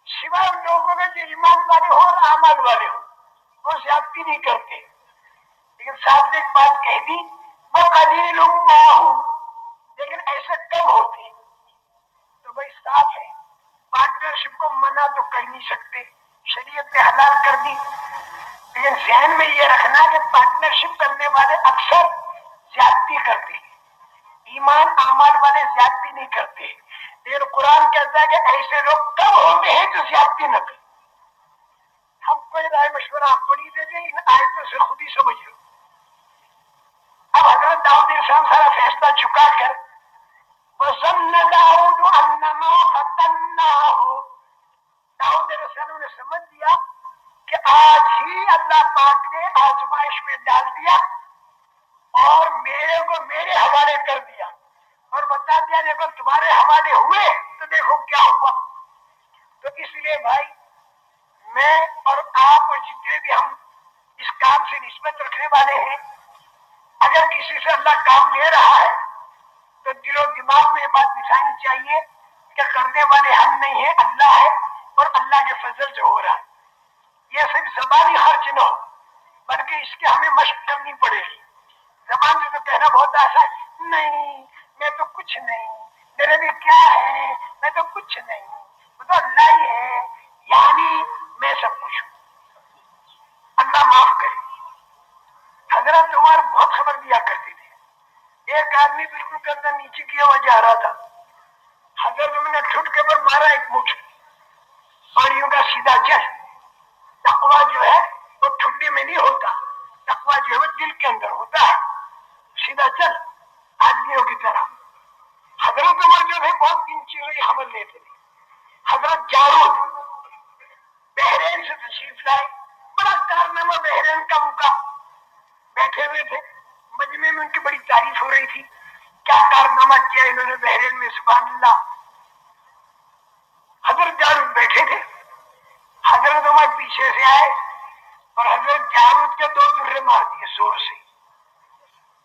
سوائے ان لوگوں کے جو ایمان والے ہو اور عمل والے ہو وہ زیادتی نہیں کرتے لیکن ساتھ نے ایک بات کہہ دی وہ قلیل لیکن ایسے کم ہوتے تو بھائی صاف ہے پارٹنرشپ کو منع تو کر نہیں سکتے شریعت نے حلال کر دی۔ لیکن ذہن میں یہ رکھنا کہ پارٹنرشپ کرنے والے اکثر زیادتی کرتے ہیں۔ ایمان اعمال والے زیادتی نہیں کرتے۔ لیکن قرآن کہتا ہے کہ ایسے لوگ کب ہوتے ہیں جو زیادتی نہ کرتے بات چاہیے کہ کرنے والے ہم نہیں ہیں، اللہ ہے اور اللہ کے فضل سے ہو رہا ہے۔ یہ صرف زبانی خرچ نہ ہو، بلکہ اس کی ہمیں مشق کرنی پڑے گی۔ زبان سے تو کہنا بہت آسان ہے۔ نہیں، میں تو کچھ نہیں۔ میرے بھی کیا ہے؟ میں تو کچھ نہیں۔ وہ تو اللہ ہی ہے۔ یعنی میں سب کچھ ہوں۔ اللہ معاف کرے۔ حضرت عمر بہت خبر دیا کرتے تھے ایک آدمی بالکل گردن نیچے کیا ہوا جا رہا تھا۔ حضرت عمر نے ٹھٹ کے پر مارا ایک مٹھ اور کا سیدھا چل تقوی جو ہے وہ ٹھنڈی میں نہیں ہوتا، تقوی جو ہے وہ دل کے اندر ہوتا ہے۔ سیدھا چل، آدمیوں کی طرح۔ حضرت عمر جو ہے بہت دن چیزوں کی خبر لیتے تھے۔ حضرت جارود بحرین سے تشریف لائے۔ بڑا کارنامہ بحرین کا ان کا بیٹھے ہوئے تھے۔ مجمع میں ان کی بڑی تعریف ہو رہی تھی۔ کیا کارنامہ کیا انہوں نے بحرین میں سبحان اللہ حضرت جارود بیٹھے تھے۔ حضرت عمر پیچھے سے آئے اور حضرت جارود کے دو درے مار دیے زور سے۔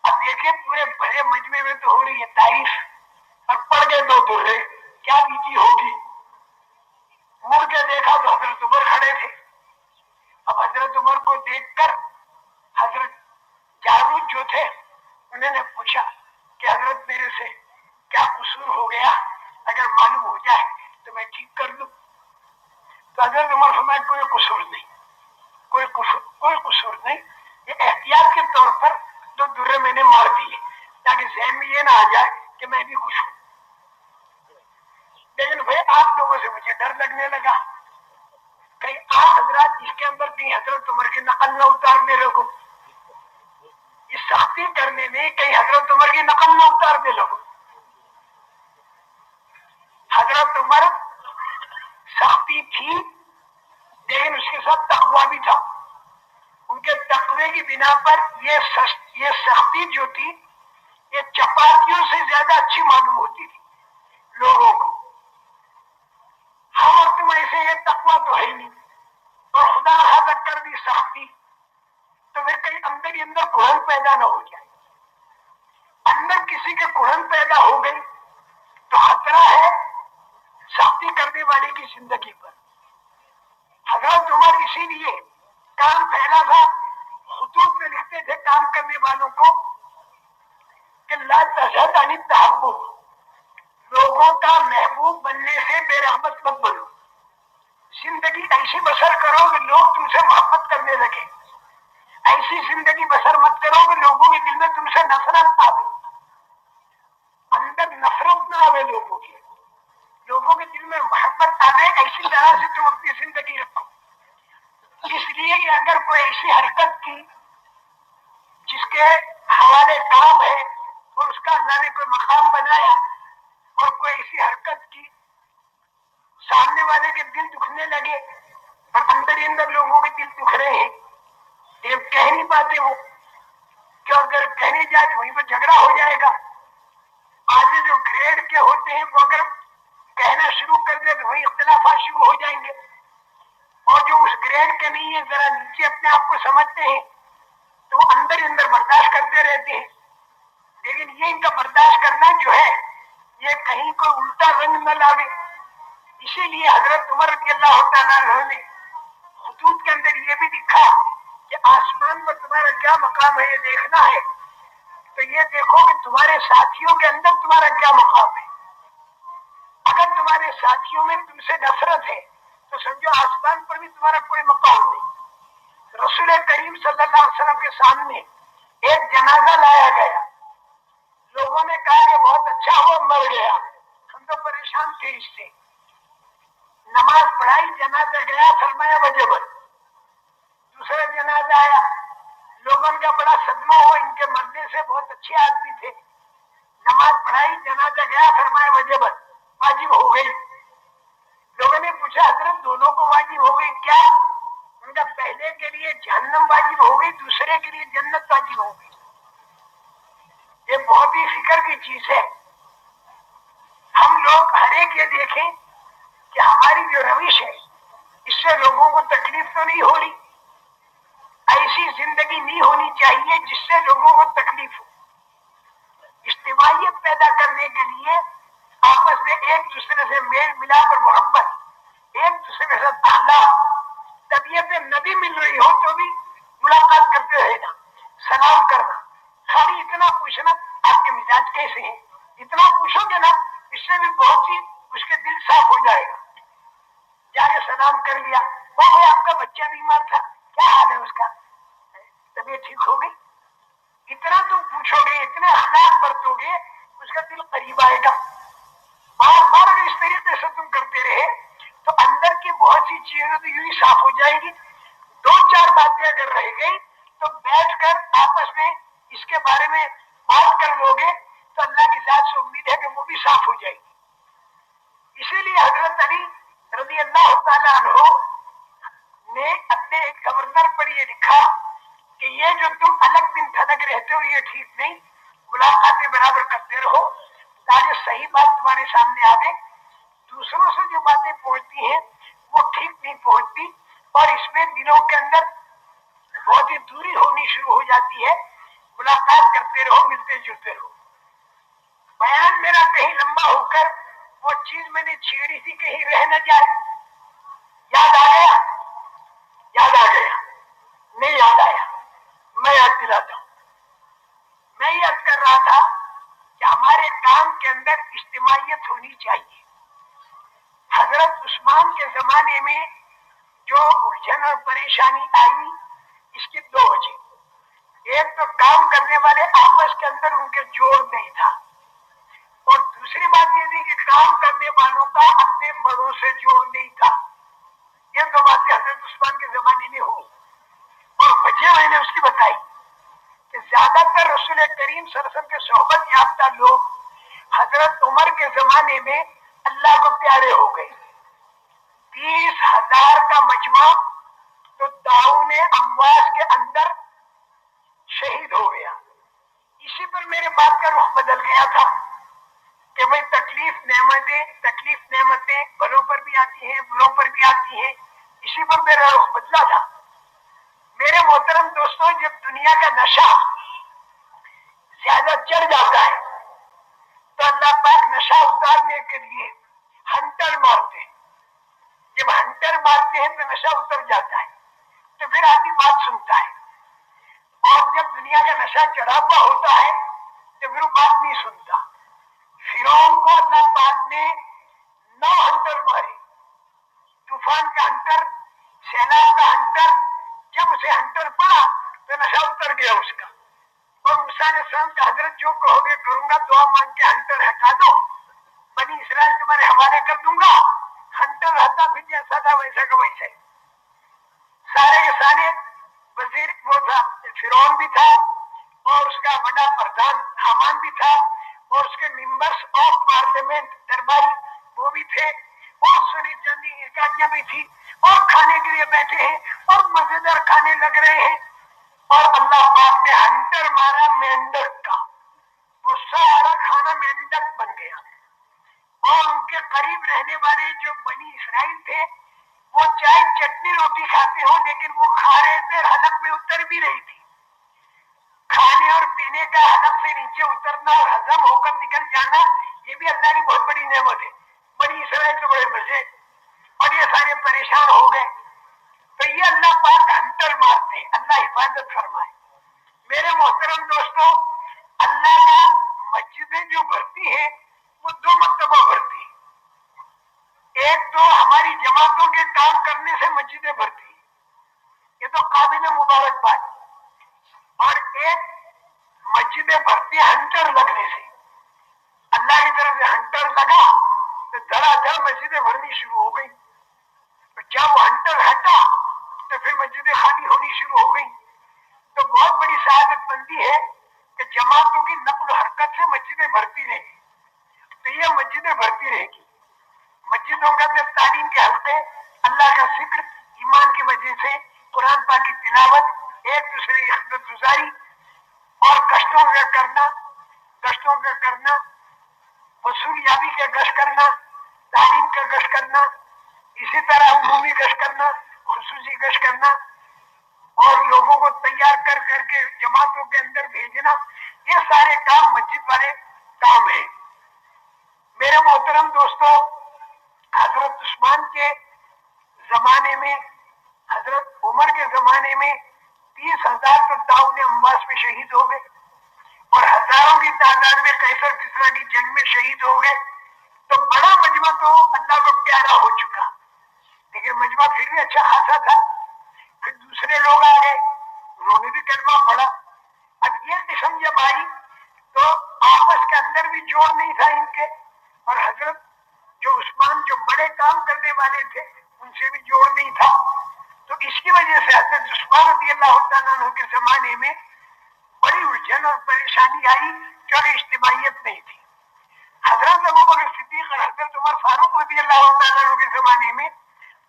اب دیکھیں پورے بڑے مجمع میں تو ہو رہی ہے تعریف۔ اور پڑ گئے دو درے کیا بیتی ہوگی؟ مڑ کے دیکھا تو حضرت عمر کھڑے تھے۔ اب حضرت عمر کو دیکھ کر حضرت جارود جو تھے، انہوں نے پوچھا کہ حضرت میرے سے؟ کیا قصور ہو گیا؟ اگر معلوم ہو جائے تو میں ٹھیک کر دوں تو حضرت عمر فرمایا، کوئی قصور نہیں، کوئی قصور کوئی قصور نہیں۔ یہ احتیاط کے طور پر دو درے میں نے مار دیے، تاکہ ذہن میں یہ نہ آ جائے کہ میں بھی خوش ہوں۔ لیکن بھائی، آپ لوگوں سے مجھے ڈر لگنے لگا۔ کہیں آپ حضرات اس کے اندر کہیں حضرت عمر کی نقل نہ اتار دے لوگوں اس سختی کرنے میں کہیں حضرت عمر کی نقل نہ اتار دے لوگوں حضرت عمر سختی تھی، لیکن اس کے ساتھ تقوی بھی تھا۔ ان کے تقوی کی بنا پر یہ سخت، یہ سختی جو تھی، یہ چپاتیوں سے زیادہ اچھی معلوم ہوتی تھی لوگوں کو۔ ہم اور تم ایسے یہ تقوی تو ہے نہیں۔ اور خدا حضرت کر دی سختی۔ تو پھر کہیں اندر ہی اندر کڑن پیدا نہ ہو جائے۔ اندر کسی کے کڑن پیدا ہو گئی تو خطرہ ہے سختی کرنے والے کی زندگی پر۔ حضرت عمر اسی لیے کام پھیلا تھا، خطوط میں لکھتے تھے کام کرنے والوں کو، کہ لا تشہد عن التحبب، لوگوں کا محبوب بننے سے بے رحمت مت بنو۔ زندگی ایسی بسر کرو کہ لوگ تم سے محبت کرنے لگے ایسی زندگی بسر مت کرو کہ لوگوں کے دل میں تم سے نفرت آئے اندر نفرت نہ آئے لوگوں کی۔ لوگوں کے دل میں محبت آئے ایسی طرح سے تم اپنی زندگی رکھو۔ اس لیے کہ اگر کوئی ایسی حرکت کی جس کے حوالے کام ہے اور اس کا اللہ نے کوئی مقام بنایا اور کوئی ایسی حرکت کی سامنے والے کے دل دکھنے لگے اور اندر ہی اندر لوگوں کے دل دکھ رہے ہیں یہ کہہ نہیں پاتے وہ۔ کہ اگر کہنے جائے تو وہیں پہ جھگڑا ہو جائے گا۔ آگے جو گریڈ کے ہوتے ہیں وہ اگر کہنا شروع کر دے تو وہیں اختلافات شروع ہو جائیں گے۔ اور جو اس گریڈ کے نہیں ہے ذرا نیچے اپنے آپ کو سمجھتے ہیں، تو وہ اندر ہی اندر برداشت کرتے رہتے ہیں۔ لیکن یہ ان کا برداشت کرنا جو ہے، یہ کہیں کوئی الٹا رنگ نہ لاوے۔ اسی لیے حضرت عمر رضی اللہ تعالیٰ نے خطوط کے اندر یہ بھی لکھا کہ آسمان پر تمہارا کیا مقام ہے یہ دیکھنا ہے۔ تو یہ دیکھو کہ تمہارے ساتھیوں کے اندر تمہارا کیا مقام ہے۔ اگر تمہارے ساتھیوں میں تم سے نفرت ہے، تو سمجھو آسمان پر بھی تمہارا کوئی مقام نہیں۔ رسول کریم صلی اللہ علیہ وسلم کے سامنے ایک جنازہ لایا گیا۔ لوگوں نے کہا کہ بہت اچھا وہ مر گیا۔ ہم تو پریشان اٹھے اس سے۔ نماز پڑھائی، جنازہ گیا، فرمایا وجبت دوسرا جنازہ آیا لوگوں کا بڑا صدمہ ہو ان کے مرنے سے بہت اچھے آدمی تھے نماز پڑھائی جنازہ گیا فرمایا وجبت واجب ہو گئی لوگوں نے پوچھا حضرت دونوں کو واجب ہو گئی کیا ان کا پہلے کے لیے جہنم واجب ہو گئی دوسرے کے لیے جنت واجب ہو گئی یہ بہت ہی فکر کی چیز ہے ہم لوگ ہر ایک یہ دیکھیں کہ ہماری جو روش ہے اس سے لوگوں کو تکلیف تو نہیں ہو رہی ایسی زندگی نہیں ہونی چاہیے جس سے لوگوں کو تکلیف ہو۔ اجتماعیت پیدا کرنے کے لیے آپس میں ایک دوسرے سے میل ملا کر محبت، ایک دوسرے سے تعلق طبیعت نبی مل رہی ہو تو بھی ملاقات کرتے رہنا، سلام کرنا خالی اتنا پوچھنا آپ کے مزاج کیسے ہیں؟ اتنا پوچھو گے نا، اس سے بھی بہت سی اس کے دل صاف ہو جائے گا۔ جا کے سلام کر لیا وہ آپ کا بچہ بیمار تھا۔ کیا حال ہے اس کا؟ طبیعت ٹھیک ہو گئی اتنا تم پوچھو گے، اتنے حالات برتو گے، اس کا دل قریب آئے گا۔ بار بار اگر اس طریقے سے تم کرتے رہے، تو اندر کی بہت سی چیزیں تو یوں ہی صاف ہو جائیں گی۔ دو چار باتیں اگر رہ گئی تو بیٹھ کر آپس میں اس کے بارے میں بات کر لو گے، تو اللہ کی ذات سے امید ہے کہ وہ بھی صاف ہو جائے گی۔ اسی لیے حضرت علی رضی اللہ تعالیٰ عنہ نے اپنے ایک گورنر پر یہ لکھا کہ یہ جو تم الگ دن تھلگ رہتے ہو، یہ ٹھیک نہیں۔ ملاقاتیں برابر کرتے رہو۔ تاکہ صحیح بات تمہارے سامنے آئے دوسروں سے جو باتیں پہنچتی ہیں، وہ ٹھیک نہیں پہنچتی۔ اور اس میں دنوں کے اندر بہت ہی دوری ہونی شروع ہو جاتی ہے۔ ملاقات کرتے رہو، ملتے جلتے رہو۔ بیان میرا کہیں لمبا ہو کر وہ چیز میں نے چھیڑی تھی، کہیں رہ نہ جائے۔ یاد آ گیا یاد آ گیا نہیں یاد آیا میں یاد دلاتا ہوں میں یاد کر رہا تھا کہ ہمارے کام کے اندر اجتماعیت ہونی چاہیے۔ حضرت عثمان کے زمانے میں جو الجھن اور پریشانی آئی، اس کی دو وجہ۔ ایک تو کام کرنے والے آپس کے اندر ان کے جوڑ نہیں تھا۔ اور دوسری بات یہ تھی کہ کام کرنے والوں کا اپنے بڑوں سے جوڑ نہیں تھا۔ یہ دو باتیں حضرت عثمان کے زمانے میں ہوئی۔ اور وجہ میں نے اس کی بتائی کہ زیادہ تر رسول کریم سرسم کے صحبت یافتہ لوگ حضرت عمر کے زمانے میں اللہ کو پیارے ہو گئے۔ تیس ہزار کا مجمع تو داؤن امواس کے اندر شہید ہو گیا۔ اسی پر میرے بات کا رخ بدل گیا تھا کہ بھائی تکلیف نعمتیں تکلیف نعمتیں بلوں پر بھی آتی ہیں بروں پر بھی آتی ہیں۔ اسی پر میرا رخ بدلا تھا۔ میرے محترم دوستوں جب دنیا کا نشہ زیادہ چڑھ جاتا ہے تو اللہ پاک نشہ اتارنے کے لیے ہنٹر مارتے ہیں جب ہنٹر مارتے ہیں تو نشہ اتر جاتا ہے تو پھر آدمی بات سنتا ہے اور جب دنیا کا ہوتا ہے تو پھر وہ بات نہیں سنتا۔ فرون کو اللہ پاک نے نو ہنٹر مارے۔ طوفان کا ہنٹر، سیلاب کا ہنٹر، جب اسے ہنٹر پڑا تو نشہ اتر گیا اس کا۔ اور مسان اسلام کا حضرت جو کہو گے کروں گا، دعا مانگ کے ہنٹر ہٹا دو۔ بنی اسرائیل تمہارے حوالے کر دوں گا۔ ہنٹر رہتا پھر جیسا تھا ویسا کا ویسا سارے کے سارے وزیر وہ تھا فرون بھی تھا اور اس کا بڑا پردھان حامان بھی تھا اور اس کے ممبرس آف پارلیمنٹ درباری وہ بھی تھے اور سنی چندی بھی تھی۔ اور کھانے کے لیے بیٹھے ہیں اور مزیدار کھانے لگ رہے ہیں۔ اور اللہ پاک نے ہنٹر مارا مینڈک کا۔ وہ سارا کھانا مینڈک بن گیا۔ اور ان کے قریب رہنے والے جو بنی اسرائیل تھے، وہ چائے چٹنی روٹی کھاتے ہوں، لیکن وہ کھا رہے تھے حلق میں اتر بھی رہی تھی۔ کھانے اور پینے کا حلق سے نیچے اترنا اور ہزم ہو کر نکل جانا یہ بھی اللہ کی بہت بڑی نعمت ہے بڑی اسرائیل کے بڑے مزے اور یہ سارے پریشان ہو گئے تو یہ اللہ پاک ہنٹر مارتے ہیں اللہ حفاظت فرمائے میرے محترم دوستوں اللہ کا مسجدیں جو بھرتی ہیں وہ دو مرتبہ بھرتی ہیں ایک تو ہماری جماعتوں کے کام کرنے سے مسجدیں بھرتی ہیں یہ تو قابل مبارکباد اور ایک مسجد بھرتی ہنٹر لگنے سے اللہ کی طرف سے ہنٹر لگا تو ذرا فوراً مسجدیں بھرنی شروع ہو گئی جب وہ ہنٹر ہٹا تو پھر مسجدیں خالی ہونی شروع ہو گئی تو بہت بڑی سعادت بندی ہے کہ جماعتوں کی نقل و حرکت سے مسجدیں بھرتی رہے گی تو یہ مسجدیں بھرتی رہے گی مسجدوں کا اندر تعلیم کے حلقے اللہ کا ذکر ایمان کی وجہ سے قرآن پاک کی تلاوت ایک دوسرے کی خدمت گزاری اور گشتوں کا کرنا گشتوں کا کرنا وصول یابی کا گشت کرنا تعلیم کا گشت کرنا اسی طرح عمومی گشت کرنا خصوصی گشت کرنا اور لوگوں کو تیار کر کر کے جماعتوں کے اندر بھیجنا، یہ سارے کام مسجد والے کام ہیں۔ میرے محترم دوستو، حضرت عثمان کے زمانے میں، حضرت عمر کے زمانے میں تیس ہزار تو تعاون امباس میں شہید ہو گئے اور ہزاروں کی تعداد میں کیسر کسرا کی جنگ میں شہید ہو گئے۔ تو بڑا مجمع تو اللہ کو پیارا ہو چکا۔ لیکن مجمع پھر بھی اچھا خاصا تھا پھر دوسرے لوگ آ گئے انہوں نے بھی کلمہ پڑھا اب یہ قسم جب آئی تو آپس کے اندر بھی جوڑ نہیں تھا ان کے اور حضرت جو عثمان جو بڑے کام کرنے تھے ان سے بھی جوڑ نہیں تھا۔ تو اس کی وجہ سے حضرت عثمان رضی اللہ تعالیٰ کے زمانے میں بڑی الجھن اور پریشانی آئی۔ جو اجتماعیت نہیں تھی حضرت ابو بکر صدیق اور حضرت عمر فاروق رضی اللہ تعالیٰ کے زمانے میں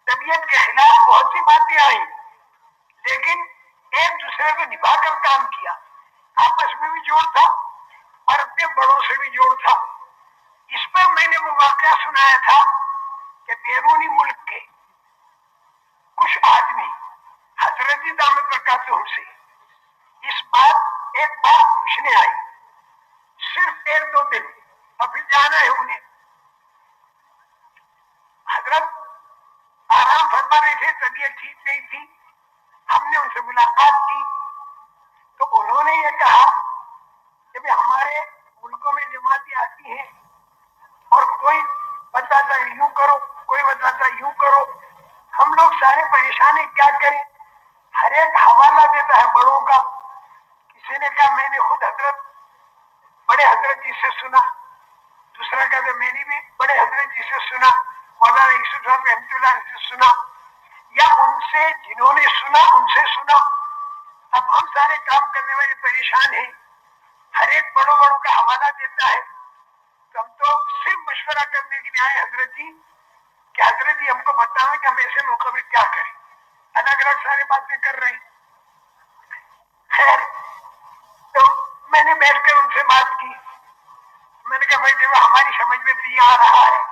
طبیعت کے خلاف بہت سی باتیں آئیں لیکن ایک دوسرے کو نبھا کر کام کیا آپس میں بھی جوڑ تھا اور اپنے بڑوں سے بھی جوڑ تھا اس پر میں نے وہ واقعہ سنایا تھا کہ بیرونی ملک کے کچھ آدمی حضرت دامت برکاتہم سے اس بات ایک بات پوچھنے آئی صرف ایک دو دن ابھی جانا ہے انہیں حضرت آرام فرما رہے ٹھیک نہیں تھی ہم نے ان سے ملاقات کی۔ تو انہوں نے یہ کہا کہ ہمارے ملکوں میں جماعتیں آتی ہیں اور کوئی بتاتا یوں کرو، کوئی بتاتا یوں کرو۔ ہم لوگ سارے پریشان ہیں، کیا کریں؟ ہر ایک حوالہ دیتا ہے بڑوں کا۔ کسی نے کہا، میں نے خود حضرت بڑے حضرت جی سے سنا۔ دوسرا کہا، میں نے بھی بڑے حضرت جی سے سنا۔ مولانا یوسف صاحب رحمۃ اللہ سے سنا یا ان سے جنہوں نے سنا ان سے سنا اب ہم سارے کام کرنے والے پریشان ہیں۔ ہر ایک بڑوں بڑوں کا حوالہ دیتا ہے۔ تو ہم تو صرف مشورہ کرنے کے لیے آئے حضرت جی۔ کہ حضرت جی ہم کو بتائیں کہ ہم ایسے موقع میں کیا کریں۔ الگ الگ سارے باتیں کر رہے ہیں۔ خیر، تو میں نے بیٹھ کر ان سے بات کی۔ میں نے کہا، بھائی دیکھو، ہماری سمجھ میں تو یہ آ رہا ہے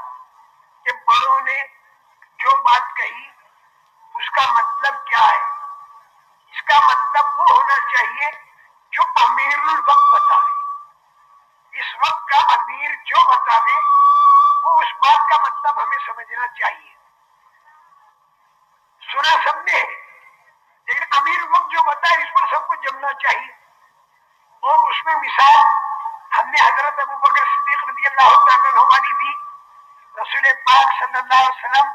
کہ بڑوں نے جو بات کہی، اس کا مطلب کیا ہے؟ اس کا مطلب وہ ہونا چاہیے جو امیر الوقت بتاوے۔ اس وقت کا امیر جو بتاوے، وہ اس بات کا مطلب ہمیں سمجھنا چاہیے۔ سنا سب نے؟ لیکن امیر وقت جو بتائے، اس پر سب کو جمنا چاہیے۔ اور اس میں مثال ہم نے حضرت ابو بکر صدیق رضی اللہ تعالیٰ والی دی۔ رسول پاک صلی اللہ علیہ وسلم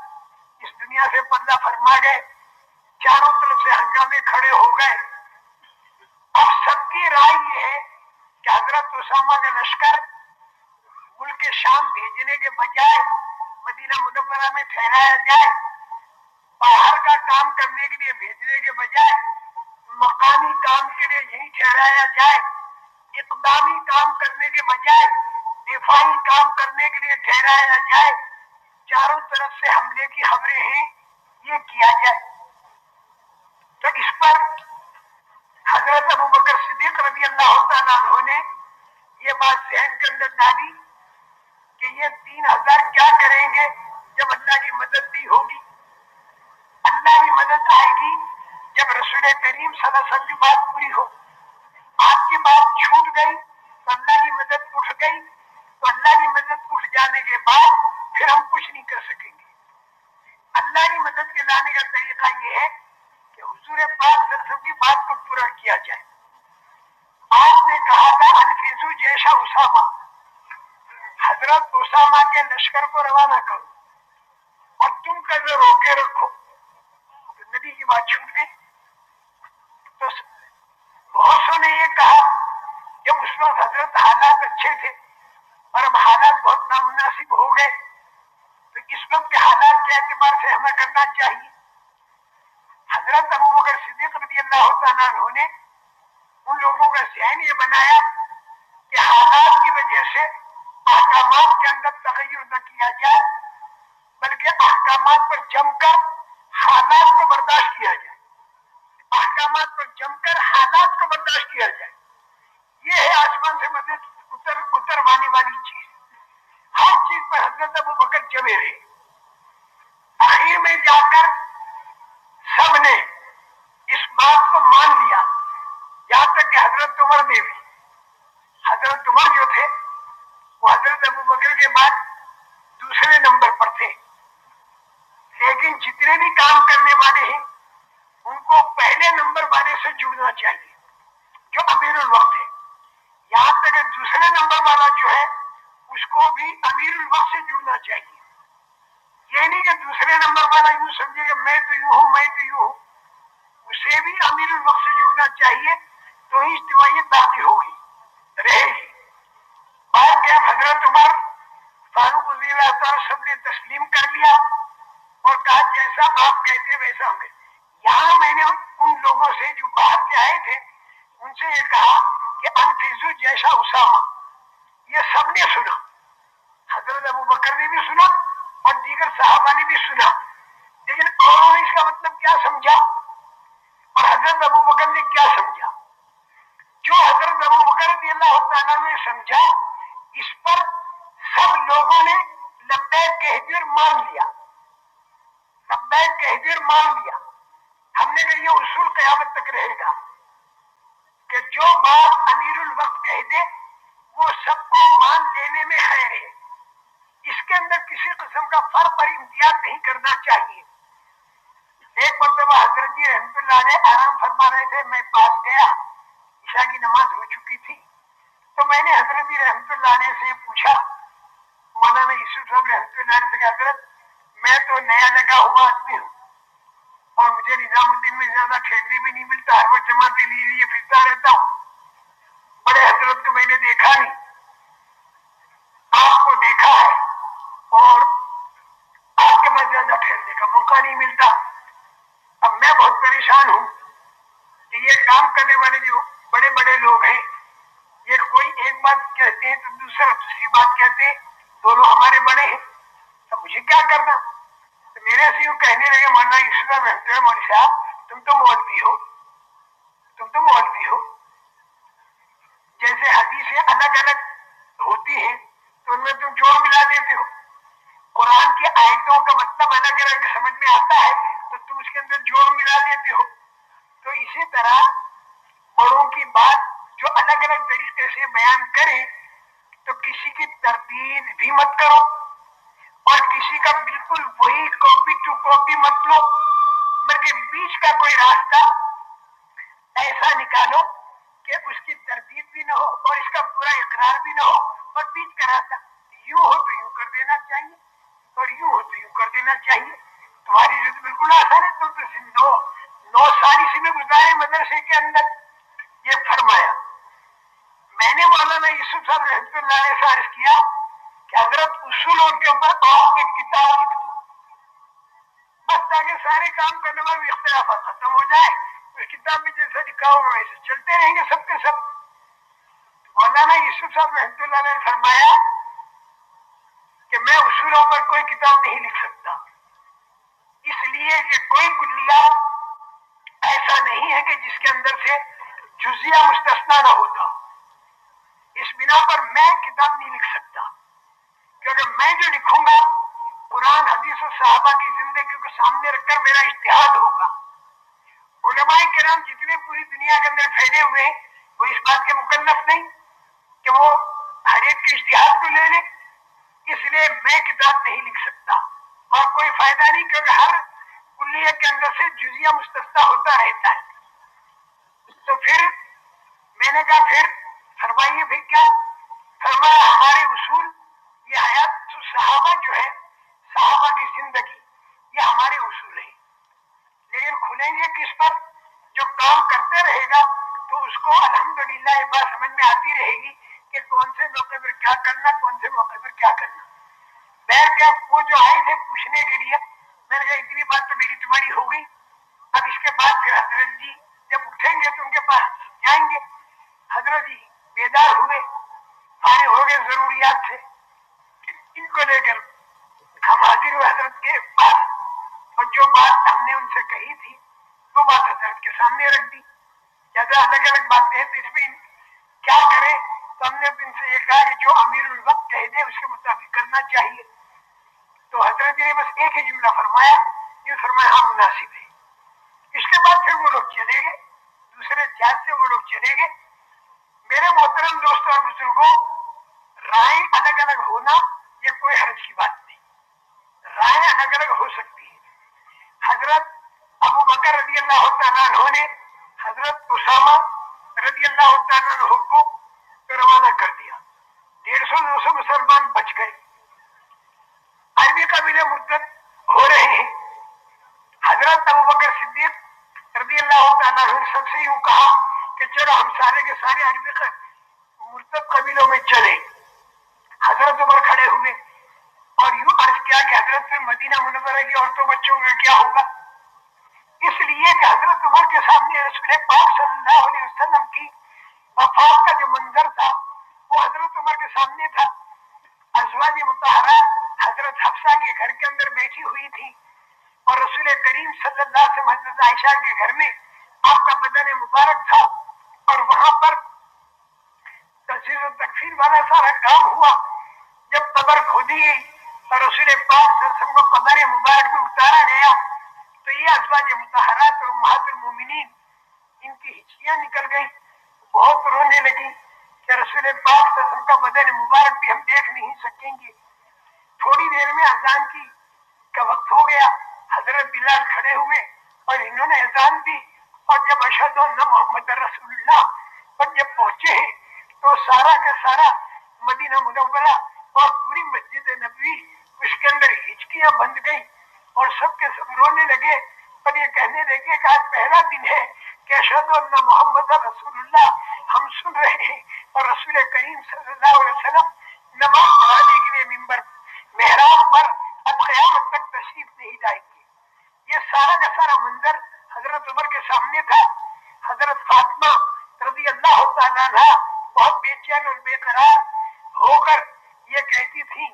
اس دنیا سے پردہ فرما گئے۔ چاروں طرف سے ہنگامے کھڑے ہو گئے۔ اب سب کی رائے یہ ہے کہ حضرت اسامہ کا لشکر ملک شام بھیجنے کے بجائے مدینہ مدبرہ میں ٹھہرایا جائے باہر کا کام کرنے کے لیے بھیجنے کے بجائے مقامی کام کے لیے یہی ٹھہرایا جائے، اقدامی کام کرنے کے بجائے، دفاعی کام کرنے کے لیے ٹھہرایا جائے۔ چاروں طرف سے حملے کی خبریں ہیں، یہ کیا جائے۔ تو اس پر حضرت ابو بکر صدیق رضی اللہ تعالیٰ عنہ نے یہ بات ذہن کے اندر ڈالی کہ یہ تین ہزار کیا کریں گے جب اللہ کی مدد بھی ہوگی؟ اللہ کی مدد آئے گی جب رسول کریم صلی اللہ علیہ وسلم کی بات پوری ہو۔ آپ کی بات چھوٹ گئی تو اللہ کی مدد اٹھ گئی۔ تو اللہ کی مدد اٹھ جانے کے بعد پھر ہم کچھ نہیں کر سکیں گے۔ اللہ کی مدد کے لانے کا طریقہ یہ ہے کہ حضور پاک سرسم کی بات کو پورا کیا جائے۔ آپ نے کہا تھا، انفیزو جیسا اسامہ۔ حضرت اسامہ کے لشکر کو روانہ کرو اور تم کدھر روکے رکھو۔ تو نبی کی بات چھوٹ گئی۔ تو بہت سو نے یہ کہا جب اس وقت حضرت حالات اچھے تھے اور اب حالات بہت نامناسب ہو گئے۔ تو اس وقت کے حالات کے اعتبار سے ہمیں کرنا چاہیے۔ حضرت ابو بکر صدیق رضی اللہ تعالیٰ عنہ نے ان لوگوں کا ذہن یہ بنایا کہ حالات کی وجہ سے احکامات کے اندر تغیر نہ کیا جائے، بلکہ احکامات پر جم کر حالات کو برداشت کیا جائے۔ احکامات پر جم کر حالات کو برداشت کیا جائے۔ یہ ہے آسمان سے مدد، اتر، اتروانے والی چیز۔ ہر چیز پر حضرت ابو بکر جمے رہے۔ آخر میں جا کر سب نے اس بات کو مان لیا۔ یہاں تک کہ حضرت عمر نے بھی حضرت عمر جو تھے، وہ حضرت ابو بکر کے بعد دوسرے نمبر پر تھے۔ لیکن جتنے بھی کام کرنے والے ہیں، ان کو پہلے نمبر والے سے جڑنا چاہیے، جو امیر الوقت ہے یہاں تک دوسرے نمبر والا جو ہے، اس کو بھی امیر الوقت سے جڑنا چاہیے۔ یہ نہیں کہ دوسرے نمبر والا یوں سمجھے کہ میں تو یوں ہوں، میں تو یوں ہوں۔ اسے بھی امیر الوقت سے جڑنا چاہیے، تو ہی اجتماعیت باقی ہوگی، رہے گی۔ بات کیا حضرت عمر فاروق رضی اللہ تعالیٰ سب نے تسلیم کر لیا اور کہا، جیسا آپ کہتے ہیں ویسا ہوں گے یہاں میں نے ان لوگوں سے جو باہر کے آئے تھے، ان سے یہ کہا کہ انفیزو جیسا اسامہ، یہ سب نے سنا۔ حضرت ابو بکر نے بھی سنا۔ اور دیگر صحابہ نے بھی سنا۔ لیکن اوروں نے اس کا مطلب کیا سمجھا؟ اور حضرت ابو بکر نے کیا سمجھا جو حضرت ابو بکر رضی اللہ تعالیٰ نے سمجھا اس پر سب لوگوں نے لبیک کہہ دی اور مان لیا لبیک کہہ دی اور مان لیا ہم نے کہا یہ اصول قیامت تک رہے گا کہ جو بات امیر الوقت کہہ دے وہ سب کو مان لینے میں خیر ہے اس کے اندر کسی قسم کا فرق اور امتیاز نہیں کرنا چاہیے۔ ایک مرتبہ حضرت جی رحمت اللہ علیہ آرام فرما رہے تھے، میں پاس گیا، عشاء کی نماز ہو چکی تھی۔ تو میں نے حضرت جی رحمت اللہ علیہ سے پوچھا، مولانا یوسف صاحب رحمت اللہ علیہ سے کہ حضرت، میں تو نیا لگا ہوا آدمی ہوں اور مجھے نظام الدین میں زیادہ کھیلنے بھی نہیں ملتا، ہر وقت جماعتیں لیے پھرتا رہتا ہوں بڑے حضرت کو میں نے دیکھا نہیں آپ کو دیکھا ہے اور آپ کے پاس زیادہ نہیں ملتا۔ اب میں بہت پریشان ہوں کہ یہ کام کرنے والے جو بڑے بڑے لوگ ہیں، یہ کوئی ایک بات کہتے ہیں تو دوسرا دوسری بات کہتے ہیں دونوں ہمارے بڑے ہیں۔ اب مجھے کیا کرنا؟ تو میرے سے کہنے لگے، مولانا یوسف رحمت ہے مولوی صاحب، تم تو مولوی ہو۔ تم تو مولوی ہو جیسے حدیثیں الگ الگ ہوتی ہیں تو ان میں تم جوڑ ملا دیتے ہو قرآن کی آیتوں کا مطلب الگ الگ سمجھ میں آتا ہے تو تم اس کے اندر جوڑ ملا دیتے ہو تو اسی طرح بڑوں کی بات جو الگ الگ طریقے سے بیان کرے تو کسی کی تردید بھی مت کرو۔ اور کسی کا بالکل وہی کاپی ٹو کاپی مت لو۔ بلکہ بیچ کا کوئی راستہ ایسا نکالو کہ اس کی تردید بھی نہ ہو اور اس کا پورا اقرار بھی نہ ہو۔ اور بیچ کا راستہ یوں ہو تو یوں کر دینا چاہیے۔ اور یوں ہو تو یوں کر دینا چاہیے۔ تمہاری جو بالکل آسان ہے۔ تم تو نو نو سال اسی میں گزارے مدرسے کے اندر یہ فرمایا۔ میں نے مولانا یوسف صاحب رحمت اللہ علیہ سے عرض کیا کہ حضرت اصولوں کے اوپر آپ ایک کتاب لکھ دو بس تاکہ سارے کام کرنے والے اختلافات ختم ہو جائے۔ اس کتاب میں جیسا لکھا ہوگا ویسے چلتے رہیں گے سب کے سب۔ مولانا یوسف صاحب رحمت اللہ نے فرمایا کہ میں اصولوں پر کوئی کتاب نہیں لکھ سکتا۔ اس لیے کہ کوئی کلیا ایسا نہیں ہے کہ جس کے اندر سے جزیہ مستثنا نہ ہوتا۔ اس بنا پر میں کتاب نہیں لکھ سکتا۔ کیونکہ میں جو لکھوں گا، قرآن، حدیث و صحابہ کی زندگی کو سامنے رکھ کر میرا اشتہاد ہوگا۔ علماء کرام جتنے پوری دنیا کے اندر پھیلے ہوئے ہیں، وہ اس بات کے مکلف نہیں کہ وہ ہر ایک کے اشتہاد کو لے لیں۔ اس لیے میں کتاب نہیں لکھ سکتا۔ اور کوئی فائدہ نہیں کیونکہ ہر کلیہ کے اندر سے جزیہ مستہ ہوتا رہتا ہے۔ تو پھر میں نے کہا، پھر فرمائیے پھر کیا؟ فرمایا، ہمارے اصول یہ حیات صحابہ جو ہے، صحابہ کی زندگی، یہ ہمارے اصول ہیں۔ لیکن کھلیں گے کس پر؟ جو کام کرتے رہے گا، تو اس کو الحمدللہ یہ بات سمجھ میں آتی رہے گی کہ کون سے موقع پر کیا کرنا، کون سے موقع پر کیا کرنا۔ میں کیا، وہ جو آئے تھے پوچھنے کے لیے، میں نے کہا، اتنی بات تو میری تمہاری ہو گئی۔ اب اس کے بعد پھر حضرت جی جب اٹھیں گے تو ان کے پاس جائیں گے۔ حضرت جی بیدار ہوئے فارغ ہو گئے، ضروریات سے ان کو لے کر ہم حاضر ہوئے حضرت کے پاس، اور جو بات ہم نے ان سے کہی تھی، وہ بات حضرت کے سامنے رکھ دی۔ جیسے الگ الگ باتیں ہیں تو اس میں کیا کریں تو ہم نے ان سے یہ کہا کہ جو امیر الوقت کہہ دے، اس کے مطابق کرنا چاہیے۔ تو حضرت نے بس ایک ہی جملہ فرمایا، یہ فرمایا ہاں مناسب ہے۔ اس کے بعد پھر وہ لوگ چلے گئے۔ دوسرے جہاز سے وہ لوگ چلے گئے۔ میرے محترم دوستوں اور بزرگوں، رائے الگ الگ ہونا یہ کوئی حرج کی بات نہیں۔ رائے الگ الگ ہو سکتی ہے۔ حضرت ابو بکر رضی اللہ تعالیٰ عنہ نے حضرت اسامہ رضی اللہ تعالیٰ عنہ کو روانہ کر دیا۔ ڈیڑھ سو، دو سو مسلمان بچ گئے۔ عربی قبیلے مدت ہو رہے ہیں۔ حضرت ابو بکر صدیق رضی اللہ تعالیٰ عنہ سب سے یوں کہا کہ چلو ہم سارے کے سارے عربی مرتب قبیلوں میں چلے حضرت عمر کھڑے ہوئے اور یوں عرض کیا کہ حضرت پھر مدینہ منورہ کی عورتوں بچوں کا کیا ہوگا؟ اس لیے کہ حضرت عمر کے سامنے رسول پاک صلی اللہ علیہ وسلم کی وفات کا جو منظر تھا، وہ حضرت عمر کے سامنے تھا۔ ازواج متحرات حضرت حفصہ کے گھر کے اندر بیٹھی ہوئی تھی اور رسول کریم صلی اللہ علیہ وسلم، حضرت عائشہ کے گھر میں آپ کا بدن مبارک تھا اور وہاں پر تجزیز و تکفیر والا سارا کام ہوا۔ قبر کھودی اور رسول پاک صلی اللہ علیہ وسلم کو قبر مبارک میں اتارا گیا۔ تو یہ ازواج متحرات اور محت المومنین، ان کی ہچیاں نکل گئی بہت رونے لگی کہ رسول پاک صلی اللہ علیہ وسلم کا بدن مبارک بھی ہم دیکھ نہیں سکیں گے۔ تھوڑی دیر میں اذان کی کا وقت ہو گیا۔ حضرت بلال کھڑے ہوئے اور انہوں نے اذان دی۔ اور جب اشد اللہ محمد رسول اللہ پر جب پہنچے ہیں، تو سارا کا سارا مدینہ منورہ اور پوری مسجد نبوی اس کے اندر ہچکیاں بند گئی اور سب کے سب رونے لگے اور یہ کہنے لگے کہ آج پہلا دن ہے کہ اشد اللہ محمد رسول اللہ ہم سن رہے ہیں اور رسول کریم صلی اللہ علیہ وسلم نماز پڑھانے کے لیے ممبر محراب پر اب قیامت تک تشریف نہیں جائیں گے۔ یہ سارا کا سارا منظر حضرت عمر کے سامنے تھا۔ حضرت فاطمہ رضی اللہ تعالیٰ بہت بے چین اور بے قرار ہو کر یہ کہتی تھی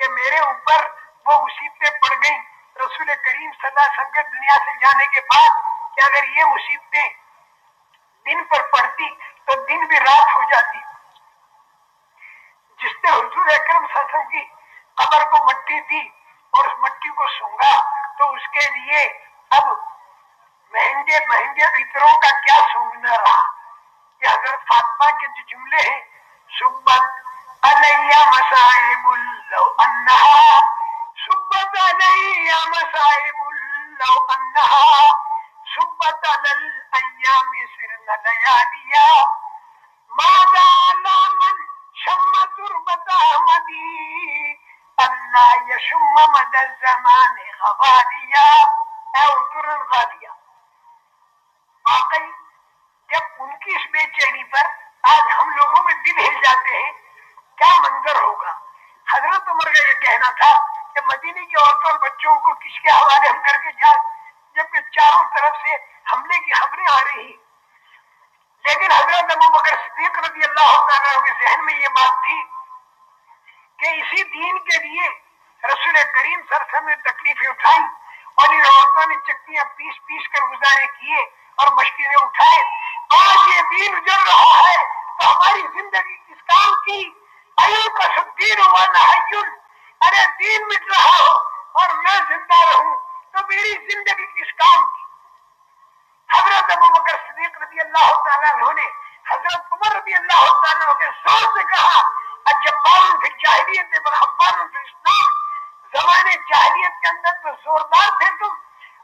کہ میرے اوپر وہ مصیبتیں پڑ گئیں۔ رسول کریم صلی اللہ علیہ وسلم کے دنیا سے جانے کے بعد کہ اگر یہ مصیبتیں دن پر پڑتی تو دن بھی رات ہو جاتی۔ جس نے حضور اکرم صلی اللہ علیہ وسلم کی قبر کو مٹی دی اور اس مٹی کو سونگا تو اس کے لیے اب مہنگے مہنگے عطروں کا کیا سونگنا رہا؟ یہ حضرت فاطمہ کے جو جملے ہیں سبت علیہ مسائب لو انہا سبت علیہ مسائب لو انہا سبت علی الایام سرن لیالیا ماذا من شم تربت احمدی اللہ یشم مد الزمان غبالیا او ترن غالیا واقعی، جب ان کی اس بے چینی پر آج ہم لوگوں میں دل ہل جاتے ہیں کیا منظر ہوگا؟ حضرت عمر کا یہ کہنا تھا کہ مدینے کی عورتوں اور بچوں کو کس کے حوالے ہم کر کے جائیں؟ جبکہ چاروں طرف سے حملے کی خبریں آ رہی ہیں۔ لیکن حضرت ابو بکر صدیق رضی اللہ تعالیٰ کے ذہن میں یہ بات تھی کہ اسی دین کے لیے رسول کریم سرسم نے تکلیفیں اٹھائیں اور ان عورتوں نے چکیاں پیس پیس کر گزارے کیے اور مشکلیں اٹھائے آج یہ دین اجڑ رہا ہے تو ہماری زندگی کس کام کی؟ ایو ارے دین مٹ رہا ہو اور میں زندہ رہوں، تو میری زندگی کس کام کی؟ حضرت ابو بکر صدیق رضی اللہ تعالیٰ عنہ نے حضرت عمر رضی اللہ تعالیٰ کے زور سے کہا اجبان فی جاہلیت برحبان فی اسلام زمانے جاہلیت کے اندر تو زوردار تھے تم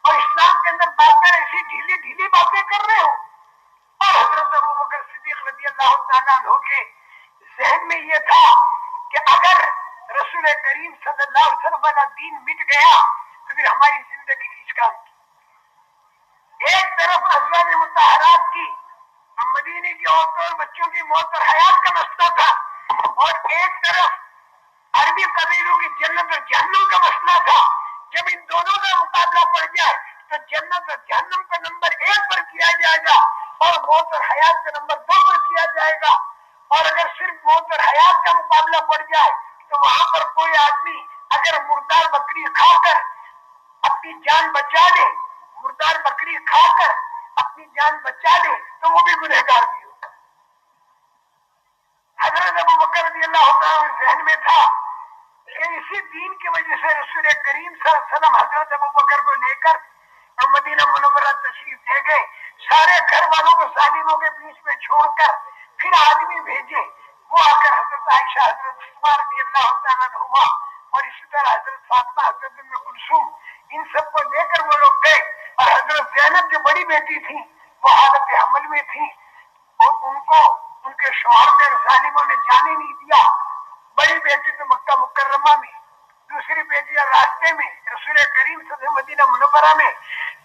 اور اسلام کے اندر باتیں ایسی ڈھیلی ڈھیلی باتیں کر رہے ہو۔ اور حضرت ابو بکر صدیق رضی اللہ تعالیٰ عنہ کے ذہن میں یہ تھا کہ اگر رسول کریم صلی اللہ علیہ وسلم والا دین مٹ گیا تو پھر ہماری زندگی کس کام کی ایک طرف ازواج متحرات کی مدینے کی عورتوں اور بچوں کی موت اور حیات کا مسئلہ تھا اور ایک طرف عربی قبیلوں کی جنت اور جہنم کا مسئلہ تھا۔ جب ان دونوں کا مقابلہ پڑ جائے تو جنت اور جہنم کا نمبر ایک پر کیا جائے گا اور موت اور حیات کا نمبر دو پر کیا جائے گا؟ اور اگر صرف موت اور حیات کا مقابلہ پڑ جائے، تو وہاں پر کوئی آدمی اگر مردار بکری کھا کر اپنی جان بچا لے، مردار بکری کھا کر اپنی جان بچا لے، تو وہ بھی گنہگار بھی ہوگا حضرت ابو بکر رضی اللہ تعالیٰ ذہن میں تھا کہ اسی دین کی وجہ سے رسول کریم صلی اللہ علیہ وسلم حضرت ابو بکر کو لے کر اور مدینہ منورہ تشریف دے گئے۔ سارے گھر والوں کو سالموں کے بیچ میں چھوڑ کر پھر آدمی بھیجے۔ وہ آ کر حضرت عائشہ، حضرت عثمان رضی اللہ تعالیٰ عنہما اور اسی طرح حضرت فاطمہ، حضرت ابن کلثوم، ان سب کو لے کر وہ لوگ گئے اور حضرت زینب جو بڑی بیٹی تھی، وہ حالت حمل میں تھی۔ اور ان کو، ان کے شوہر کے ظالموں نے جانے نہیں دیا۔ بڑی بیٹی تو مکہ مکرمہ میں، دوسری بیٹی راستے میں، رسول کریم صلی مدینہ منورہ میں۔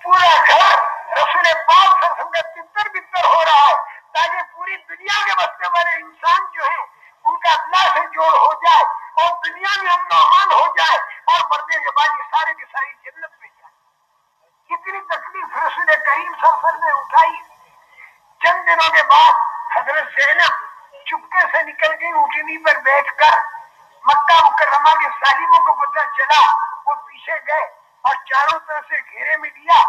پورا گھر رسول پاک سر سنگت تتر بتر ہو رہا ہے۔ تاکہ پوری دنیا کے بسنے والے انسان جو ہیں، ان کا اللہ سے جوڑ ہو جائے اور دنیا میں امن و امان ہو جائے اور مرنے کے بعد یہ سارے کی ساری جنت میں جائے۔ کتنی تکلیف رسول کریم سر نے اٹھائی۔ چند دنوں کے بعد حضرت زینب چپکے سے نکل گئی اٹھنی پر بیٹھ کر مکہ مکرمہ کے سالموں کو پتہ چلا، وہ پیچھے گئے اور چاروں طرف سے گھیرے میں دیا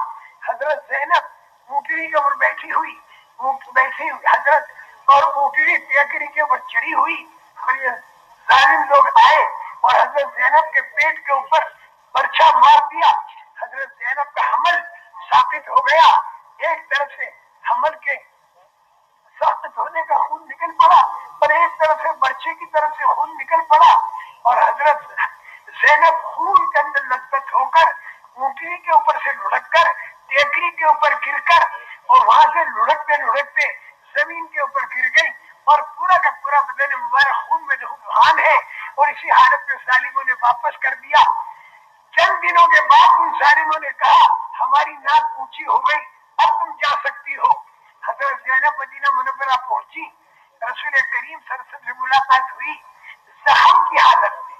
حضرت زینب اونٹنی کے اوپر بیٹھی ہوئی۔ بیٹھی ہوئی حضرت اور اونٹنی ٹیکری کے اوپر چڑھی ہوئی اور یہ ظالم لوگ آئے اور حضرت زینب کے پیٹ کے اوپر برچا مار دیا۔ حضرت زینب کا حمل ثابت ہو گیا۔ ایک طرف سے حمل کے سخت ہونے کا خون نکل پڑا اور ایک طرف سے بچے کی طرف سے خون نکل پڑا اور حضرت زینب خون کے اندر لطپت ہو کر اونٹنی کے اوپر سے لڑک کر، ٹیکری کے اوپر گر کر اور وہاں سے لڑکتے لڑکتے زمین کے اوپر گر گئی اور پورا کا پورا بدن مبارک خون میں دہان ہے اور اسی حالت میں سالموں نے واپس کر دیا۔ چند دنوں کے بعد ان سالموں نے کہا، ہماری ناک اونچی ہو گئی، اب تم جا سکتی ہو۔ حضرت زینب مدینہ منورہ پہنچی۔ رسول کریم سرسم سے ملاقات ہوئی۔ زخم کی حالت میں۔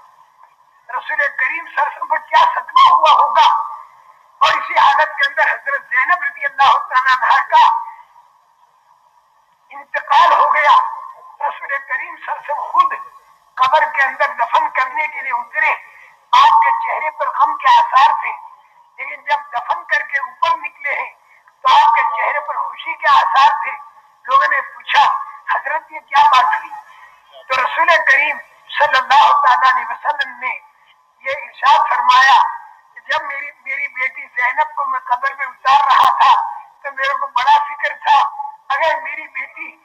رسول کریم سرسم کو کیا صدمہ ہوا ہوگا؟ اور اسی حالت کے اندر حضرت زینب رضی اللہ تعالیٰ کا انتقال ہو گیا۔ رسول کریم سرسم خود قبر کے اندر دفن کرنے کے لیے اترے۔ آپ کے چہرے پر غم کے آثار تھے، لیکن جب دفن کر کے اوپر نکلے ہیں تو آپ کے چہرے پر خوشی کے آثار تھے۔ لوگوں نے پوچھا، حضرت یہ کیا بات ہوئی؟ تو رسول کریم صلی اللہ تعالیٰ علیہ وسلم نے یہ ارشاد فرمایا جب میری میری بیٹی زینب کو میں قبر میں اتار رہا تھا، تو میرے کو بڑا فکر تھا۔ اگر میری بیٹی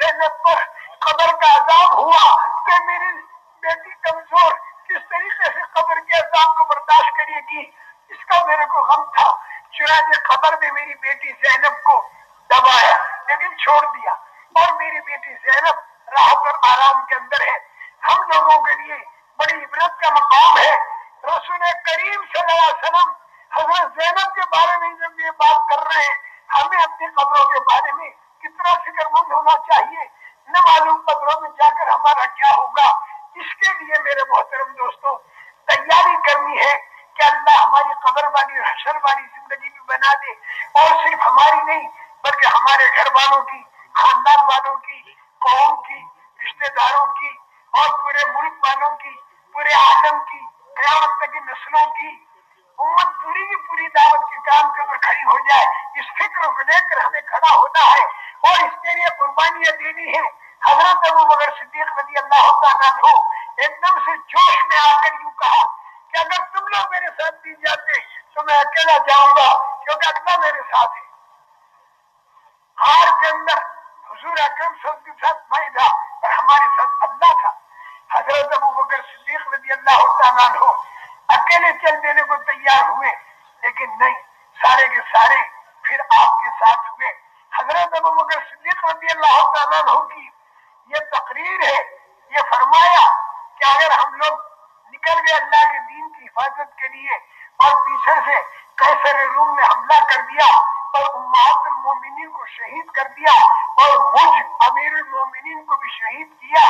زینب پر قبر کا عذاب ہوا، تو میری بیٹی کمزور کس طریقے سے قبر کے عذاب کو برداشت کرے گی؟ اس کا میرے کو غم تھا۔ چنانچہ خبر میں میری بیٹی زینب کو دبایا، لیکن چھوڑ دیا۔ اور میری بیٹی زینب راحت اور آرام کے اندر ہے۔ ہم لوگوں کے لیے بڑی عبرت کا مقام ہے۔ رسول کریم صلی اللہ علیہ وسلم حضرت زینب کے بارے میں جب یہ بات کر رہے ہیں، ہمیں اپنی قبروں کے بارے میں کتنا فکر مند ہونا چاہیے؟ نہ معلوم قبروں میں جا کر ہمارا کیا ہوگا۔ اس کے لیے میرے محترم دوستوں تیاری کرنی ہے کہ اللہ ہماری قبر والی حشر والی زندگی بھی بنا دے۔ اور صرف ہماری نہیں، بلکہ ہمارے گھر والوں کی، خاندان والوں کی، قوم کی، رشتہ داروں کی، اور پورے ملک والوں کی، پورے عالم کی قیامت تک کی نسلوں کی امت پوری کی پوری دعوت کے کام کے اوپر کھڑی ہو جائے۔ اس فکر کو لے کر ہمیں کھڑا ہونا ہے اور اس کے لیے قربانیاں دینی ہے حضرت ابو بکر صدیق رضی اللہ تعالیٰ ہو ایک دم سے جوش میں آ کر یوں کہا کہ اگر تم لوگ میرے ساتھ دی جاتے تو میں اکیلا جاؤں گا کیونکہ اللہ میرے ساتھ ہے۔ ہار کے اندر حضور اکرم صلی کے ساتھ میں تھا اور ہمارے ساتھ اللہ تھا۔ حضرت ابو بکر صدیق رضی اللہ تعالیٰ عنہ اکیلے چل دینے کو تیار ہوئے، لیکن نہیں، سارے کے سارے پھر آپ کے ساتھ ہوئے۔ حضرت ابو بکر صدیق رضی اللہ تعالیٰ عنہ کی یہ تقریر ہے، یہ فرمایا کہ اگر ہم لوگ نکل گئے اللہ کے دین کی حفاظت کے لیے اور پیچھے سے کیسر روم نے حملہ کر دیا اور امہات المومنین کو شہید کر دیا اور مجھ امیر المومنین کو بھی شہید کیا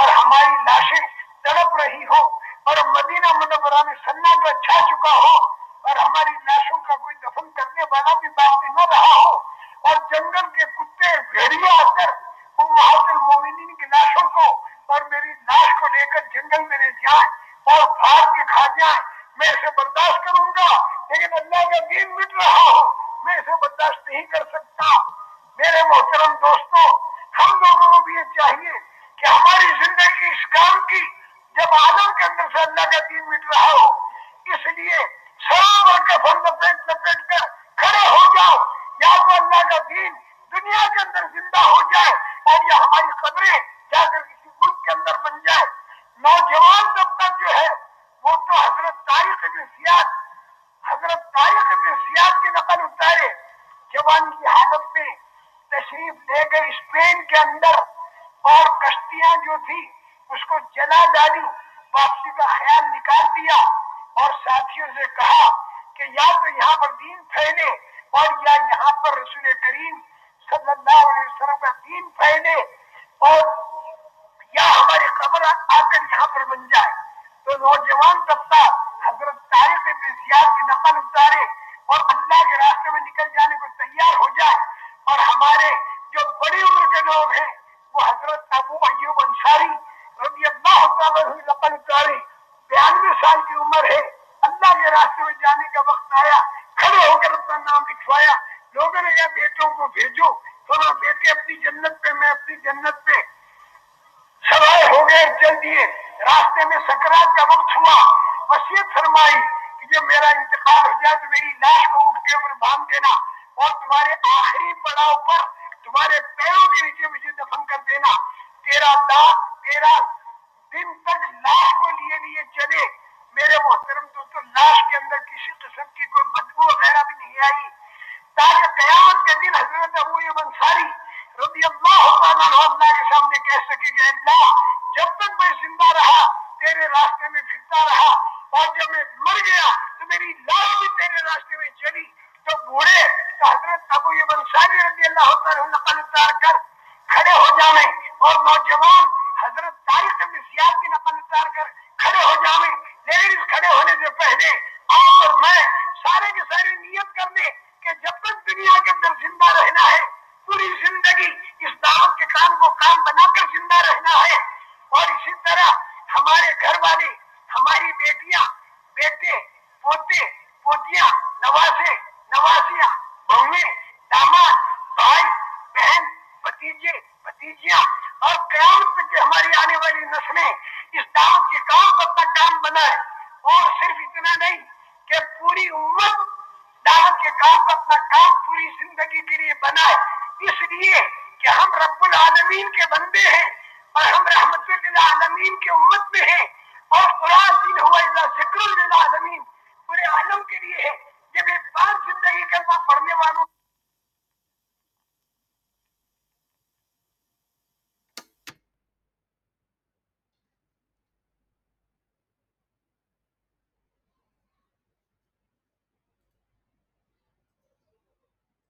اور ہماری لاشیں تڑپ رہی ہو اور مدینہ منورہ میں سناٹا چھا چکا ہو اور ہماری لاشوں کا کوئی دفن کرنے والا بھی باقی نہ رہا ہو اور جنگل کے کتے بھیڑیا آ کر محافظ مومنین کی لاشوں کو اور میری لاش کو لے کر جنگل میں لے جائیں اور پھاڑ کے کھا جائیں میں اسے برداشت کروں گا لیکن اللہ کا دین مٹ رہا ہو میں اسے برداشت نہیں کر سکتا۔ میرے محترم دوستوں ہم لوگوں کو بھی یہ چاہیے کہ ہماری زندگی اس کام کی، جب عالم کے اندر سے اللہ کا دین مٹ رہا ہو، اس لیے سرابر کے فن لپیٹ لپیٹ کر کھڑے ہو جاؤ۔ یا تو اللہ کا دین دنیا کے اندر زندہ ہو جائے اور یہ ہم قبریں جا کر کسی ملک کے اندر بن جائے نوجوان طبقہ جو ہے وہ تو حضرت تاریخ ابن سیاد حضرت تاریخ ابن سیاد کی نقل اتارے جوانی کی حالت میں تشریف لے گئے اسپین کے اندر اور کشتیاں جو تھی اس کو جلا ڈالی، واپسی کا خیال نکال دیا اور ساتھیوں سے کہا کہ یا تو یہاں پر دین پھیلے اور یا یہاں پر رسول کریم صلی اللہ علیہ وسلم کا دین پھیلے اور یا ہماری قبر آ کر یہاں پر بن جائے۔ تو نوجوان طبقہ حضرت طارق ابن زیاد کی نقل اتارے اور اللہ کے راستے میں نکل جانے کو تیار ہو جائے اور ہمارے جو بڑی عمر کے لوگ ہیں وہ حضرت ابو ایوب انصاری رضی اللہ تعالیٰ نقل اتارے بیانوے سال کی عمر ہے اللہ کے راستے میں جانے کا وقت آیا، کھڑے ہو کر اپنا نام لکھوایا، لوگوں نے کہا، بیٹوں کو بھیجو تو بیٹے اپنی جنت پہ، میں اپنی جنت پہ سوائے ہو گئے، چل دیے۔ راستے میں سکرات کا وقت ہوا۔ وسیعت فرمائی کہ جب میرا انتقال ہو جائے تو میری لاش کو اٹھ کے اوپر باندھ دینا اور تمہارے آخری پڑاؤ پر